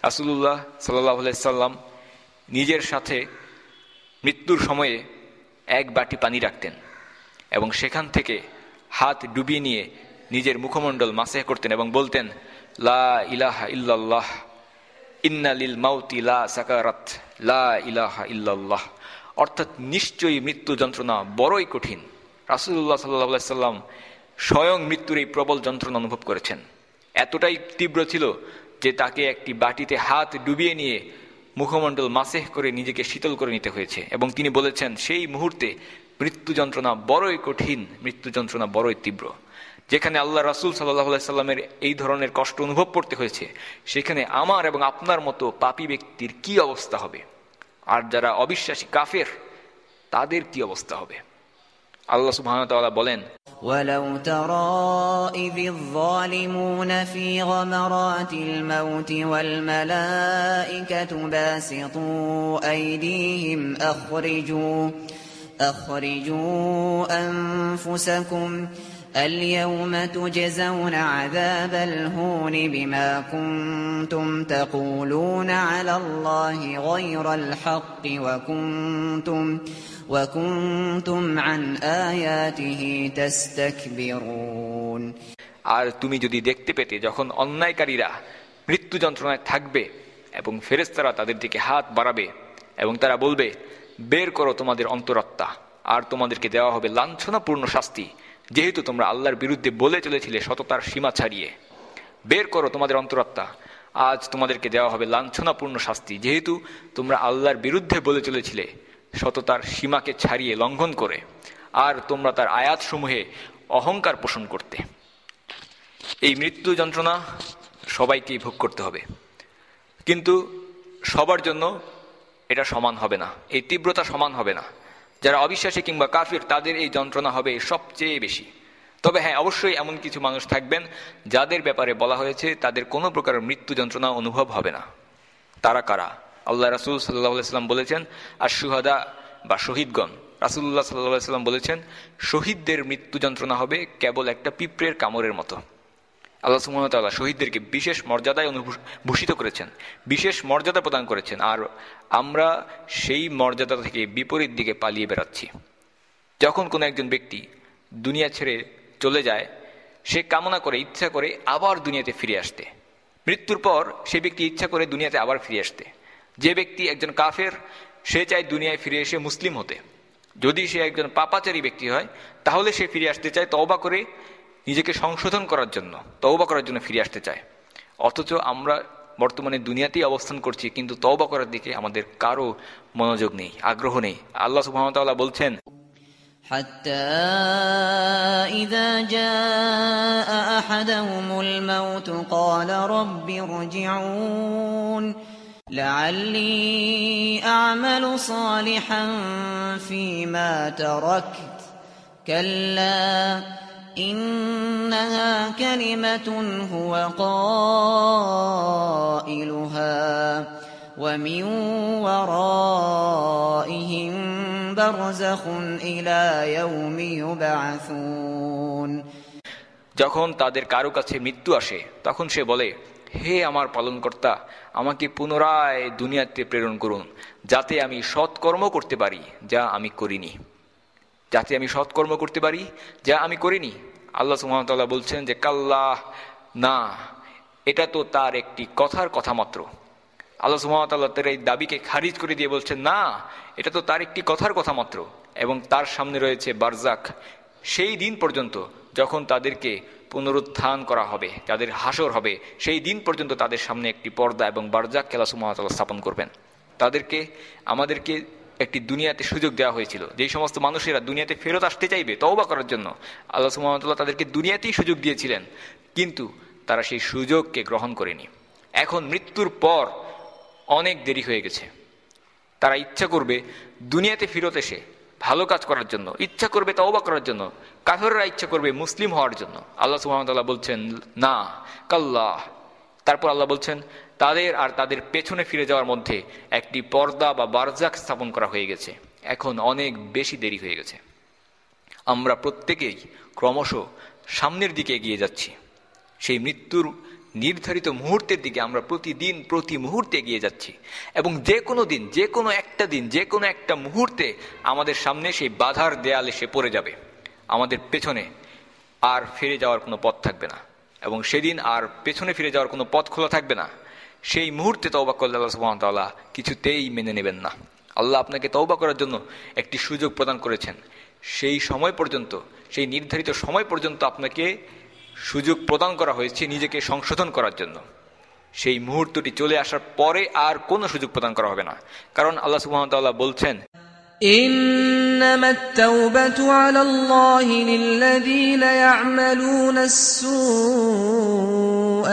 রাসুল্লাহ সাল্লাহ সাল্লাম নিজের সাথে মৃত্যুর সময়ে এক বাটি পানি রাখতেন এবং সেখান থেকে হাত ডুবিয়ে নিয়ে নিজের মুখমণ্ডল মাসেহ করতেন এবং বলতেন, লা ইলাহা ইল্লাল্লাহ ইন্নালিল মাউতি লা সাকারাত, লা ইলাহা ইল্লাল্লাহ। অর্থাৎ নিশ্চয়ই মৃত্যু যন্ত্রণা বড়ই কঠিন। রাসুল্লাহ সাল্লাহ সাল্লাম স্বয়ং মৃত্যুর এই প্রবল যন্ত্রণা অনুভব করেছেন। এতটাই তীব্র ছিল যে তাকে একটি বাটিতে হাত ডুবিয়ে নিয়ে মুখমণ্ডল মাসেহ করে নিজেকে শীতল করে নিতে হয়েছে এবং তিনি বলেছেন, সেই মুহূর্তে মৃত্যু যন্ত্রণা বড়ই কঠিন, মৃত্যু যন্ত্রণা বড়ই তীব্র। যেখানে আল্লাহ রাসুল সাল্লাহ সাল্লামের এই ধরনের কষ্ট অনুভব করতে হয়েছে সেখানে আমার এবং আপনার মতো পাপি ব্যক্তির কি অবস্থা হবে আর যারা অবিশ্বাসী কাফের তাদের কি অবস্থা হবে আল্লাহ সুবহান বলেন ولو ترى إذ الظالمون في غمرات الموت والملائكة باسطوا أيديهم أخرجوا أخرجوا أنفسكم اليوم تجزون عذاب الهون بما كنتم تقولون على الله غير الحق وكنتم وكنتم عن آياته تستكبرون আর তুমি যদি দেখতে পেতে যখন অন্যায়কারীরা মৃত্যু যন্ত্রণায় থাকবে এবং ফেরেস্তারা তাদের দিকে হাত বাড়াবে এবং তারা বলবে বের করো তোমাদের অন্তরাত্মা আর তোমাদেরকে দেওয়া হবে লাঞ্ছনাপূর্ণ শাস্তি যেহেতু তোমরা আল্লাহর বিরুদ্ধে বলে চলেছিলে সততার সীমা ছাড়িয়ে, বের করো তোমাদের অন্তরাত্মা। আজ তোমাদেরকে দেওয়া হবে লাঞ্ছনাপূর্ণ শাস্তি। যেহেতু তোমরা আল্লাহর বিরুদ্ধে বলে চলেছিলে সততার সীমাকে ছাড়িয়ে লঙ্ঘন করে, আর তোমরা তার আয়াতসমূহে অহংকার পোষণ করতে। এই মৃত্যু যন্ত্রণা সবাইকেই ভোগ করতে হবে। কিন্তু সবার জন্য এটা সমান হবে না। এই তীব্রতা সমান হবে না। যারা অবিশ্বাসী কিংবা কাফির, তাদের এই যন্ত্রণা হবে সবচেয়ে বেশি। তবে হ্যাঁ অবশ্যই এমন কিছু মানুষ থাকবেন যাদের ব্যাপারে বলা হয়েছে, তাদের কোনো প্রকার মৃত্যু যন্ত্রণা অনুভব হবে না। তারা কারা? আল্লাহ রাসুল সাল্লাহ সাল্লাম বলেছেন আর সুহাদা বা শহীদগণ। রাসুল্লাহ সাল্লাহ সাল্লাম বলেছেন, শহীদদের মৃত্যু যন্ত্রণা হবে কেবল একটা পিঁপড়ের কামড়ের মতো। আল্লাহ সুমতাল্লাহ শহীদদেরকে বিশেষ মর্যাদায় অনুভূষিত করেছেন, বিশেষ মর্যাদা প্রদান করেছেন। আর আমরা সেই মর্যাদা থেকে বিপরীত দিকে পালিয়ে বেড়াচ্ছি। যখন কোনো একজন ব্যক্তি দুনিয়া ছেড়ে চলে যায়, সে কামনা করে, ইচ্ছা করে আবার দুনিয়াতে ফিরে আসতে। মৃত্যুর পর সে ব্যক্তি ইচ্ছা করে দুনিয়াতে আবার ফিরে আসতে। যে ব্যক্তি একজন কাফের, সে চায় দুনিয়ায় ফিরে এসে মুসলিম হতে। যদি সে একজন পাপাচারী ব্যক্তি হয়, তাহলে সে ফিরে আসতে চায় তওবা করে নিজেকে সংশোধন করার জন্য তওবা করার জন্য ফিরে আসতে চায় অথচ আমরা বর্তমানে দুনিয়াতেই অবস্থান করছি কিন্তু তওবা করার দিকে আমাদের কারো মনোযোগ নেই আগ্রহ নেই আল্লাহ সুহামতাল্লাহ বলছেন حتى إذا جاء أحدهم الموت قال رب ارجعون لعلي أعمل صالحا فيما تركت كلا إنها كلمة هو قائلها ومن ورائهم برزخ إلى يوم يبعثون যখন তাদের কারো কাছে মৃত্যু আসে তখন সে বলে হে আমার পালনকর্তা আমাকে পুনরায় দুনিয়াতে প্রেরণ করুন যাতে আমি সৎকর্ম করতে পারি যা আমি করিনি যাতে আমি সৎকর্ম করতে পারি, যা আমি করিনি। আল্লাহ সুহামতাল্লাহ বলছেন যে কাল্লাহ না, এটা তো তার একটি কথার কথা মাত্র। আল্লাহ সুহামতাল্লাহ তার এই দাবিকে খারিজ করে দিয়ে বলছেন, না, এটা তো তার একটি কথার কথা মাত্র। এবং তার সামনে রয়েছে বারজাক সেই দিন পর্যন্ত যখন তাদেরকে পুনরুত্থান করা হবে, তাদের হাসর হবে, সেই দিন পর্যন্ত তাদের সামনে একটি পর্দা এবং বারজাক খেলা সুমতাল্লাহ স্থাপন করবেন। তাদেরকে, আমাদেরকে একটি দুনিয়াতে সুযোগ দেওয়া হয়েছিল। যেই সমস্ত মানুষেরা দুনিয়াতে ফেরত আসতে চাইবে তওবা করার জন্য, আল্লাহ সুমতাল্লাহ তাদেরকে দুনিয়াতেই সুযোগ দিয়েছিলেন, কিন্তু তারা সেই সুযোগকে গ্রহণ করেনি। এখন মৃত্যুর পর অনেক দেরি হয়ে গেছে। তারা ইচ্ছা করবে দুনিয়াতে ফিরত এসে ভালো কাজ করার জন্য, ইচ্ছা করবে তওবা করার জন্য, কাফেররা ইচ্ছা করবে মুসলিম হওয়ার জন্য। আল্লাহ সুহামতাল্লাহ বলছেন, না, কাল্লাহ। তারপর আল্লাহ বলছেন তাদের আর তাদের পেছনে ফিরে যাওয়ার মধ্যে একটি পর্দা বা বারজাক স্থাপন করা হয়ে গেছে। এখন অনেক বেশি দেরি হয়ে গেছে। আমরা প্রত্যেকেই ক্রমশ সামনের দিকে এগিয়ে যাচ্ছি। সেই মৃত্যুর নির্ধারিত মুহূর্তের দিকে আমরা প্রতিদিন, প্রতি মুহূর্তে এগিয়ে যাচ্ছি এবং যে কোনো দিন, যে কোনো একটা দিন, যে কোনো একটা মুহূর্তে আমাদের সামনে সেই বাধার দেয়াল এসে পড়ে যাবে। আমাদের পেছনে আর ফিরে যাওয়ার কোনো পথ থাকবে না এবং সেদিন আর পেছনে ফিরে যাওয়ার কোনো পথ খোলা থাকবে না। সেই মুহূর্তে তওবা করলে আল্লাহ সুহামতাল্লাহ কিছুতেই মেনে নেবেন না। আল্লাহ আপনাকে তওবা করার জন্য একটি সুযোগ প্রদান করেছেন। সেই সময় পর্যন্ত, সেই নির্ধারিত সময় পর্যন্ত আপনাকে সুযোগ প্রদান করা হয়েছে নিজেকে সংশোধন করার জন্য। সেই মুহূর্তটি চলে আসার পরে আর কোনো সুযোগ প্রদান করা হবে না। কারণ আল্লাহ সুবাহতাল্লাহ বলছেন إنما التوبة على الله للذين يعملون السوء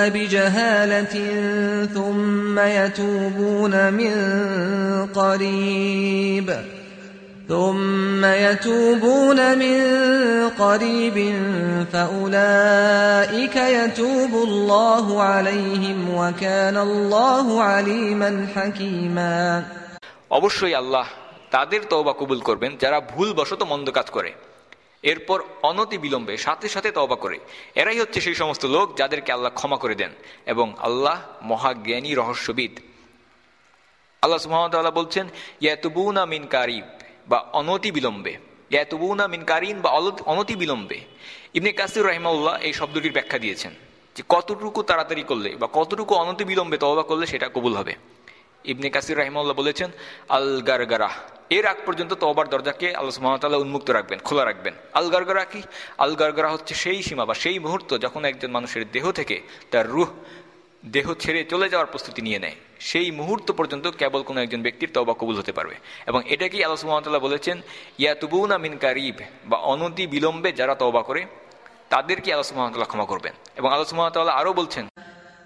بجهالة ثم يتوبون من قريب ثم يتوبون من قريب فأولئك يتوب الله عليهم وكان الله عليما حكيما অবশ্যই আল্লাহ তাদের তওবা কবুল করবেন যারা ভুলবশত মন্দ কাজ করে। এরপর অনতি বিলম্বে সাথে সাথে তওবা করে। এরাই হচ্ছে সেই সমস্ত লোক যাদেরকে আল্লাহ ক্ষমা করে দেন এবং আল্লাহ মহাজ্ঞানী রহস্যবিদ। আল্লাহ সুহামতাল্লাহ বলছেন, ইয়াতুবুনা মিন কারিব বা অনতি বিলম্বে। ইয়াতুবুনা মিন কারিন বা অনতি বিলম্বে। ইবনে কাসির রহিমাউল্লাহ এই শব্দটির ব্যাখ্যা দিয়েছেন যে কতটুকু তাড়াতাড়ি করলে বা কতটুকু অনতি বিলম্বে তওবা করলে সেটা কবুল হবে। ইবনে কাসির রাহিমাল্লাহ বলেছেন আল গারগারা এর আগ পর্যন্ত তওবার দরজাকে আল্লাহ সুহামতাল্লাহ উন্মুক্ত রাখবেন, খোলা রাখবেন। আল গারগারা কি? আল গারগারা হচ্ছে সেই সীমা বা সেই মুহূর্ত যখন একজন মানুষের দেহ থেকে তার রুহ, দেহ ছেড়ে চলে যাওয়ার প্রস্তুতি নিয়ে নেয়। সেই মুহূর্ত পর্যন্ত কেবল কোনো একজন ব্যক্তির তবা কবুল হতে পারবে। এবং এটাকেই আল্লাহ সুহামতাল্লাহ বলেছেন, ইয়াতুবুনা মিন কারিব বা অনতি বিলম্বে যারা তবা করে, তাদেরকে আল্লাহ সুহামতাল্লাহ ক্ষমা করবেন। এবং আল্লাহ সুহামতাল্লাহ আরও বলছেন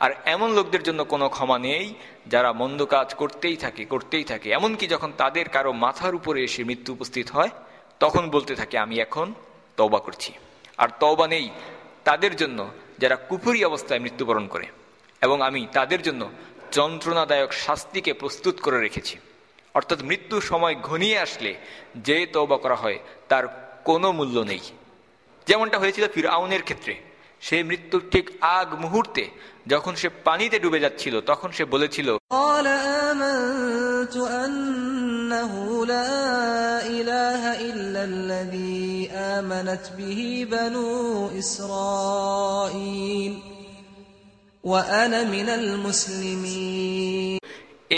আর এমন লোকদের জন্য কোনো ক্ষমা নেই, যারা মন্দ কাজ করতেই থাকে করতেই থাকে। এমনকি যখন তাদের কারও মাথার উপরে এসে মৃত্যু উপস্থিত হয়, তখন বলতে থাকে, আমি এখন তওবা করছি। আর তওবা নেই তাদের জন্য, যারা কুপুরি অবস্থায় মৃত্যুবরণ করে। এবং আমি তাদের জন্য যন্ত্রণাদায়ক শাস্তিকে প্রস্তুত করে রেখেছি। অর্থাৎ মৃত্যুর সময় ঘনিয়ে আসলে যে তওবা করা হয় তার কোনো মূল্য নেই যেমনটা হয়েছিল ফিরাউনের ক্ষেত্রে সে মৃত্যুর ঠিক আগ মুহূর্তে যখন সে পানিতে ডুবে যাচ্ছিল তখন সে বলেছিল قال آمنت آمنت أنه لا إله إلا الذي آمنت به بنو إسرائيل وأنا من المسلمين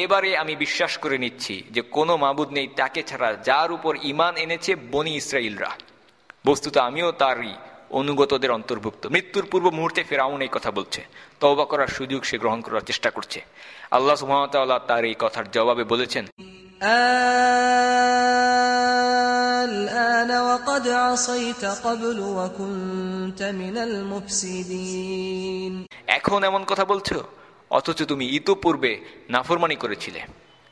এবারে আমি বিশ্বাস করে নিচ্ছি যে কোনো মাবুদ নেই তাকে ছাড়া যার উপর ইমান এনেছে বনি ইসরায়েলরা বস্তুত আমিও তারই অনুগতদের অন্তর্ভুক্ত। মৃত্যুর পূর্ব মুহূর্তে ফেরাউন এই কথা বলছে। তবা করার সুযোগ সে গ্রহণ করার চেষ্টা করছে। আল্লাহ সুহামতাল্লাহ তার এই কথার জবাবে বলেছেন এখন এমন কথা বলছো? অথচ তুমি ইতোপূর্বে নাফরমানি করেছিলে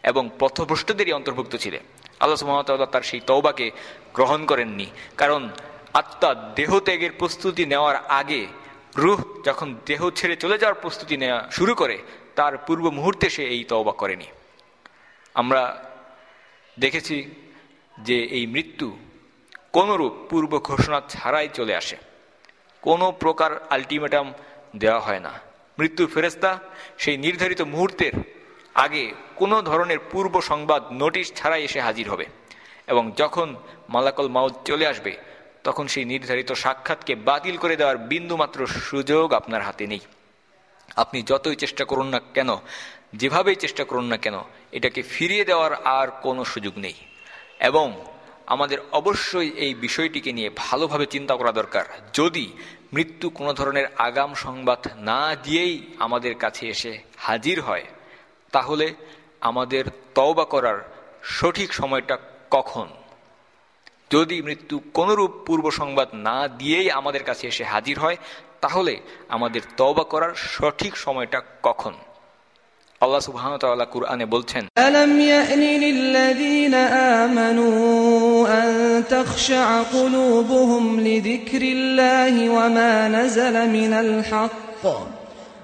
এবং পথভ্রষ্টদেরই অন্তর্ভুক্ত ছিলে। আল্লাহ সুহামতাল্লাহ তার সেই তওবাকে গ্রহণ করেননি। কারণ আত্মা দেহ ত্যাগের প্রস্তুতি নেওয়ার আগে রুহ যখন দেহ ছেড়ে চলে যাওয়ার প্রস্তুতি নেওয়া শুরু করে, তার পূর্ব মুহূর্তে সে এই তওবা করেনি। আমরা দেখেছি যে এই মৃত্যু কোনরূপ পূর্ব ঘোষণা ছাড়াই চলে আসে। কোনো প্রকার আলটিমেটাম দেওয়া হয় না। মৃত্যুর ফেরেস্তা সেই নির্ধারিত মুহূর্তের আগে কোনো ধরনের পূর্ব সংবাদ, নোটিশ ছাড়াই এসে হাজির হবে। এবং যখন মালাকল মাউদ চলে আসবে, তখন সেই নির্ধারিত সাক্ষাৎকে বাতিল করে দেওয়ার বিন্দুমাত্র সুযোগ আপনার হাতে নেই। আপনি যতই চেষ্টা করুন না কেন, যেভাবেই চেষ্টা করুন না কেন, এটাকে ফিরিয়ে দেওয়ার আর কোনো সুযোগ নেই। এবং আমাদের অবশ্যই এই বিষয়টিকে নিয়ে ভালোভাবে চিন্তা করা দরকার। যদি মৃত্যু কোনো ধরনের আগাম সংবাদ না দিয়েই আমাদের কাছে এসে হাজির হয়, তাহলে আমাদের তওবা করার সঠিক সময়টা কখন? যদি মৃত্যু কোনোরূপ পূর্ব সংবাদ না দিয়েই আমাদের কাছে এসে হাজির হয়, তাহলে আমাদের তওবা করার সঠিক সময়টা কখন? আল্লাহ সুবহানাহু ওয়া তাআলা কুরআনে বলছেন, আলাম ইয়ানি লিল্লাযীনা আমানু تخشع قلوبهم لذكر الله وما نزل من الحق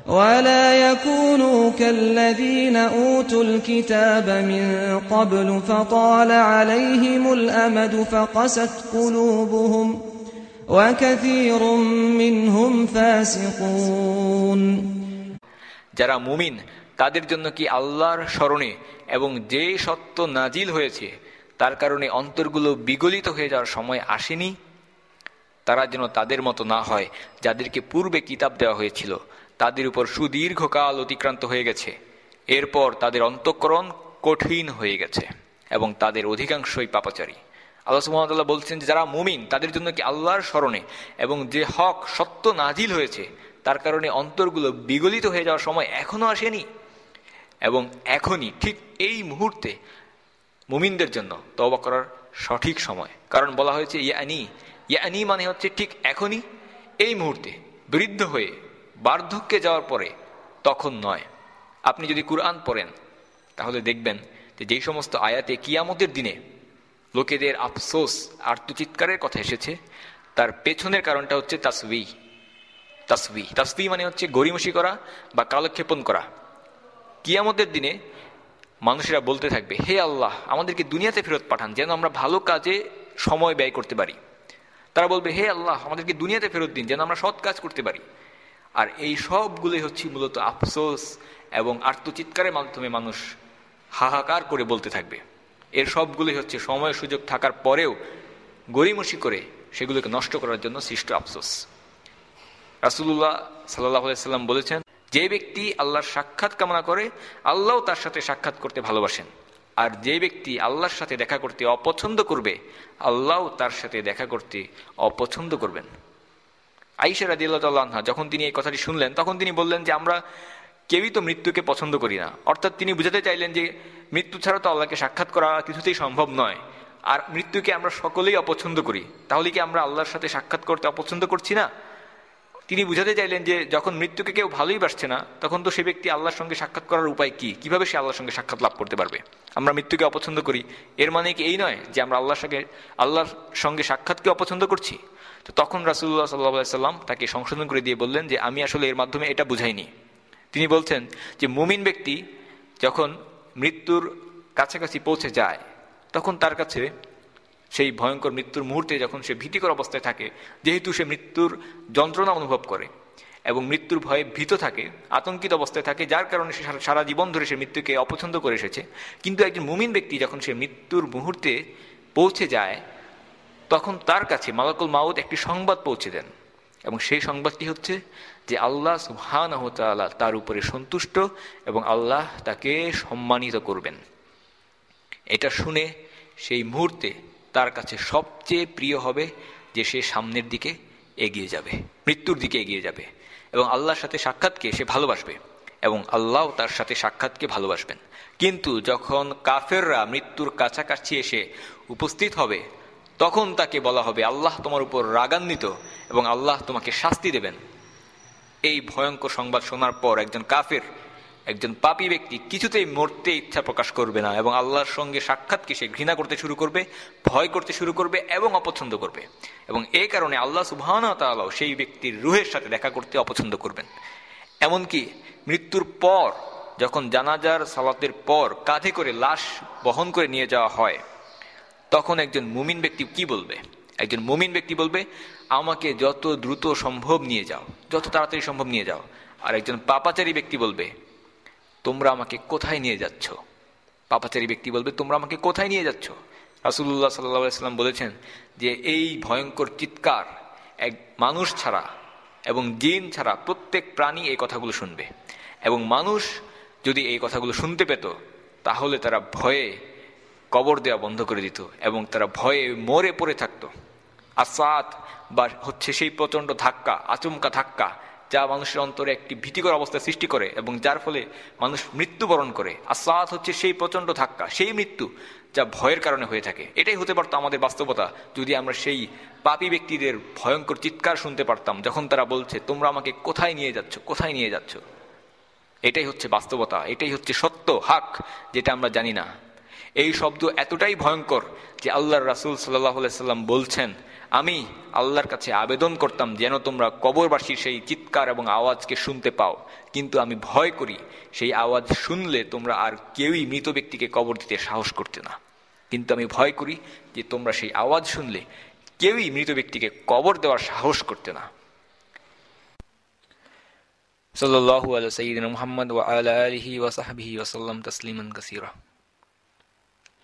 ولا يكونوا كالذين أوتوا الكتاب من قبل فطال عليهم الأمد فقست قلوبهم وكثير منهم فاسقون যারা মুমিন তাদের জন্য কি আল্লাহর স্মরণে এবং যে সত্য নাজিল হয়েছে তার কারণে অন্তরগুলো বিগলিত হয়ে যাওয়ার সময় আসেনি। তারা যেন তাদের মতো না হয়, যাদেরকে পূর্বে কিতাব দেওয়া হয়েছিল। তাদের উপর সুদীর্ঘকাল অতিক্রান্ত হয়ে গেছে। এরপর তাদের অন্তঃকরণ কঠিন হয়ে গেছে এবং তাদের অধিকাংশই পাপাচারী। আল্লাহ সুহামতাল্লাহ বলছেন যে, যারা মুমিন, তাদের জন্য কি আল্লাহর স্মরণে এবং যে হক সত্য নাজিল হয়েছে, তার কারণে অন্তরগুলো বিগলিত হয়ে যাওয়ার সময় এখনও আসেনি? এবং এখনই ঠিক এই মুহূর্তে মুমিনদের জন্য তওবা করার সঠিক সময়। কারণ বলা হয়েছে ইয়ানি। ইয়ানি মানে হচ্ছে ঠিক এখনই, এই মুহূর্তে বৃদ্ধ হয়ে, বার্ধক্যে যাওয়ার পরে, তখন নয়। আপনি যদি কুরআন পড়েন, তাহলে দেখবেন যে যেই সমস্ত আয়াতে কিয়ামতের দিনে লোকেদের আফসোস আর্তচিৎকারের কথা এসেছে, তার পেছনের কারণটা হচ্ছে তাসবি। তাসবি। তাসবি মানে হচ্ছে গরিমসি করা বা কালক্ষেপণ করা। কিয়ামতের দিনে মানুষেরা বলতে থাকবে, হে আল্লাহ, আমাদেরকে দুনিয়াতে ফেরত পাঠান যেন আমরা ভালো কাজে সময় ব্যয় করতে পারি। তারা বলবে, হে আল্লাহ, আমাদেরকে দুনিয়াতে ফেরত দিন যেন আমরা সৎ কাজ করতে পারি। আর এই সবগুলোই হচ্ছে মূলত আফসোস এবং আত্মচিৎকারের মাধ্যমে মানুষ হাহাকার করে বলতে থাকবে। এর সবগুলোই হচ্ছে সময় সুযোগ থাকার পরেও গরিমসি করে সেগুলোকে নষ্ট করার জন্য সৃষ্ট আফসোস। রাসুল্লাহ সাল্লাহ সাল্লাম বলেছেন যে ব্যক্তি আল্লাহর সাক্ষাৎ কামনা করে আল্লাহ তার সাথে সাক্ষাৎ করতে ভালোবাসেন। আর যে ব্যক্তি আল্লাহর সাথে দেখা করতে অপছন্দ করবে আল্লাহ তার সাথে দেখা করতে অপছন্দ করবেন। আইসা রাদিল্লাহ যখন তিনি এই কথাটি শুনলেন, তখন তিনি বললেন যে, আমরা কেউই তো মৃত্যুকে পছন্দ করি না। অর্থাৎ তিনি বুঝাতে চাইলেন যে, মৃত্যু ছাড়া তো আল্লাহকে সাক্ষাৎ করা কিছুতেই সম্ভব নয়। আর মৃত্যুকে আমরা সকলেই অপছন্দ করি। তাহলে কি আমরা আল্লাহর সাথে সাক্ষাৎ করতে অপছন্দ করছি না? তিনি বুঝাতে চাইলেন যে, যখন মৃত্যুকে কেউ ভালোই বাসছে না, তখন তো সে ব্যক্তি আল্লাহর সঙ্গে সাক্ষাৎ করার উপায় কি? কীভাবে সে আল্লাহর সঙ্গে সাক্ষাৎ লাভ করতে পারবে? আমরা মৃত্যুকে অপছন্দ করি। এর মানে কি এই নয় যে, আমরা আল্লাহর সঙ্গে আল্লাহর সঙ্গে সাক্ষাৎকে অপছন্দ করছি? তো তখন রাসুল্লাহ সাল্লাহ সাল্লাম তাকে সংশোধন করে দিয়ে বললেন যে, আমি আসলে এর মাধ্যমে এটা বুঝাইনি। তিনি বলছেন যে, মুমিন ব্যক্তি যখন মৃত্যুর কাছাকাছি পৌঁছে যায়, তখন তার কাছে সেই ভয়ঙ্কর মৃত্যুর মুহূর্তে যখন সে ভীতিকর অবস্থায় থাকে, যেহেতু সে মৃত্যুর যন্ত্রণা অনুভব করে এবং মৃত্যুর ভয়ে ভীত থাকে, আতঙ্কিত অবস্থায় থাকে, যার কারণে সে সারা- জীবন ধরে সে মৃত্যুকে অপছন্দ করে এসেছে। কিন্তু একজন মুমিন ব্যক্তি যখন সে মৃত্যুর মুহূর্তে পৌঁছে যায়, তখন তার কাছে মালাকুল মাউদ একটি সংবাদ পৌঁছে দেন। এবং সেই সংবাদটি হচ্ছে যে আল্লাহ সুহান তার উপরে সন্তুষ্ট এবং আল্লাহ তাকে সম্মানিত করবেন। এটা শুনে সেই মুহূর্তে তার কাছে সবচেয়ে প্রিয় হবে যে সে সামনের দিকে এগিয়ে যাবে, মৃত্যুর দিকে এগিয়ে যাবে এবং আল্লাহর সাথে সাক্ষাৎকে সে ভালোবাসবে এবং আল্লাহ তার সাথে সাক্ষাৎকে ভালোবাসবেন। কিন্তু যখন কাফেররা মৃত্যুর কাছাকাছি এসে উপস্থিত হবে, তখন তাকে বলা হবে, আল্লাহ তোমার উপর রাগান্বিত এবং আল্লাহ তোমাকে শাস্তি দেবেন। এই ভয়ঙ্কর সংবাদ শোনার পর একজন কাফের একজন পাপী ব্যক্তি কিছুতেই মরতে ইচ্ছা প্রকাশ করবে না এবং আল্লাহর সঙ্গে সাক্ষাৎকে সে ঘৃণা করতে শুরু করবে, ভয় করতে শুরু করবে এবং অপছন্দ করবে। এবং এই কারণে আল্লাহ সুবহানাহু ওয়া তাআলাও সেই ব্যক্তির রুহের সাথে দেখা করতে অপছন্দ করবেন। এমনকি মৃত্যুর পর, যখন জানাজার সালাতের পর কাঁধে করে লাশ বহন করে নিয়ে যাওয়া হয়, তখন একজন মুমিন ব্যক্তি কি বলবে? একজন মুমিন ব্যক্তি বলবে, আমাকে যত দ্রুত সম্ভব নিয়ে যাও, যত তাড়াতাড়ি সম্ভব নিয়ে যাও। আর একজন পাপাচারী ব্যক্তি বলবে তোমরা আমাকে কোথায় নিয়ে যাচ্ছ? পাপাচারী ব্যক্তি বলবে, তোমরা আমাকে কোথায় নিয়ে যাচ্ছ? রাসুল্লাহ সাল্লাম বলেছেন যে, এই ভয়ঙ্কর চিৎকার এক মানুষ ছাড়া এবং জিন ছাড়া প্রত্যেক প্রাণী এই কথাগুলো শুনবে। এবং মানুষ যদি এই কথাগুলো শুনতে পেত, তাহলে তারা ভয়ে কবর দেওয়া বন্ধ করে দিত এবং তারা ভয়ে মরে পড়ে থাকতো। আসাদ বা হচ্ছে সেই প্রচণ্ড ধাক্কা, আচমকা ধাক্কা যা মানুষের অন্তরে একটি ভীতিকর অবস্থা সৃষ্টি করে এবং যার ফলে মানুষ মৃত্যুবরণ করে। আসাদ হচ্ছে সেই প্রচণ্ড ধাক্কা, সেই মৃত্যু যা ভয়ের কারণে হয়ে থাকে। এটাই হতে পারতো আমাদের বাস্তবতা যদি আমরা সেই পাপী ব্যক্তিদের ভয়ঙ্কর চিৎকার শুনতে পারতাম, যখন তারা বলছে, তোমরা আমাকে কোথায় নিয়ে যাচ্ছ? কোথায় নিয়ে যাচ্ছ? এটাই হচ্ছে বাস্তবতা, এটাই হচ্ছে সত্য, হাক, যেটা আমরা জানি না। এই শব্দ এতটাই ভয়ঙ্কর যে আল্লাহর রাসুল সাল্লাহ সাল্লাম বলছেন আমি আল্লাহর কাছে আবেদন করতাম যেন তোমরা কবরবাসীর সেই চিৎকার এবং আওয়াজকে শুনতে পাও। কিন্তু আমি ভয় করি, সেই আওয়াজ শুনলে তোমরা আর কেউই মৃত ব্যক্তিকে কবর দিতে সাহস করতে না। কিন্তু আমি ভয় করি যে তোমরা সেই আওয়াজ শুনলে কেউই মৃত ব্যক্তিকে কবর দেওয়ার সাহস করতে না। সাল্লাল্লাহু আলা সাইয়্যিদিনা মোহাম্মদ ওয়া আলা আলিহি ওয়া সাহবিহি ওয়া সাল্লাম তাসলিমান কাসীরা।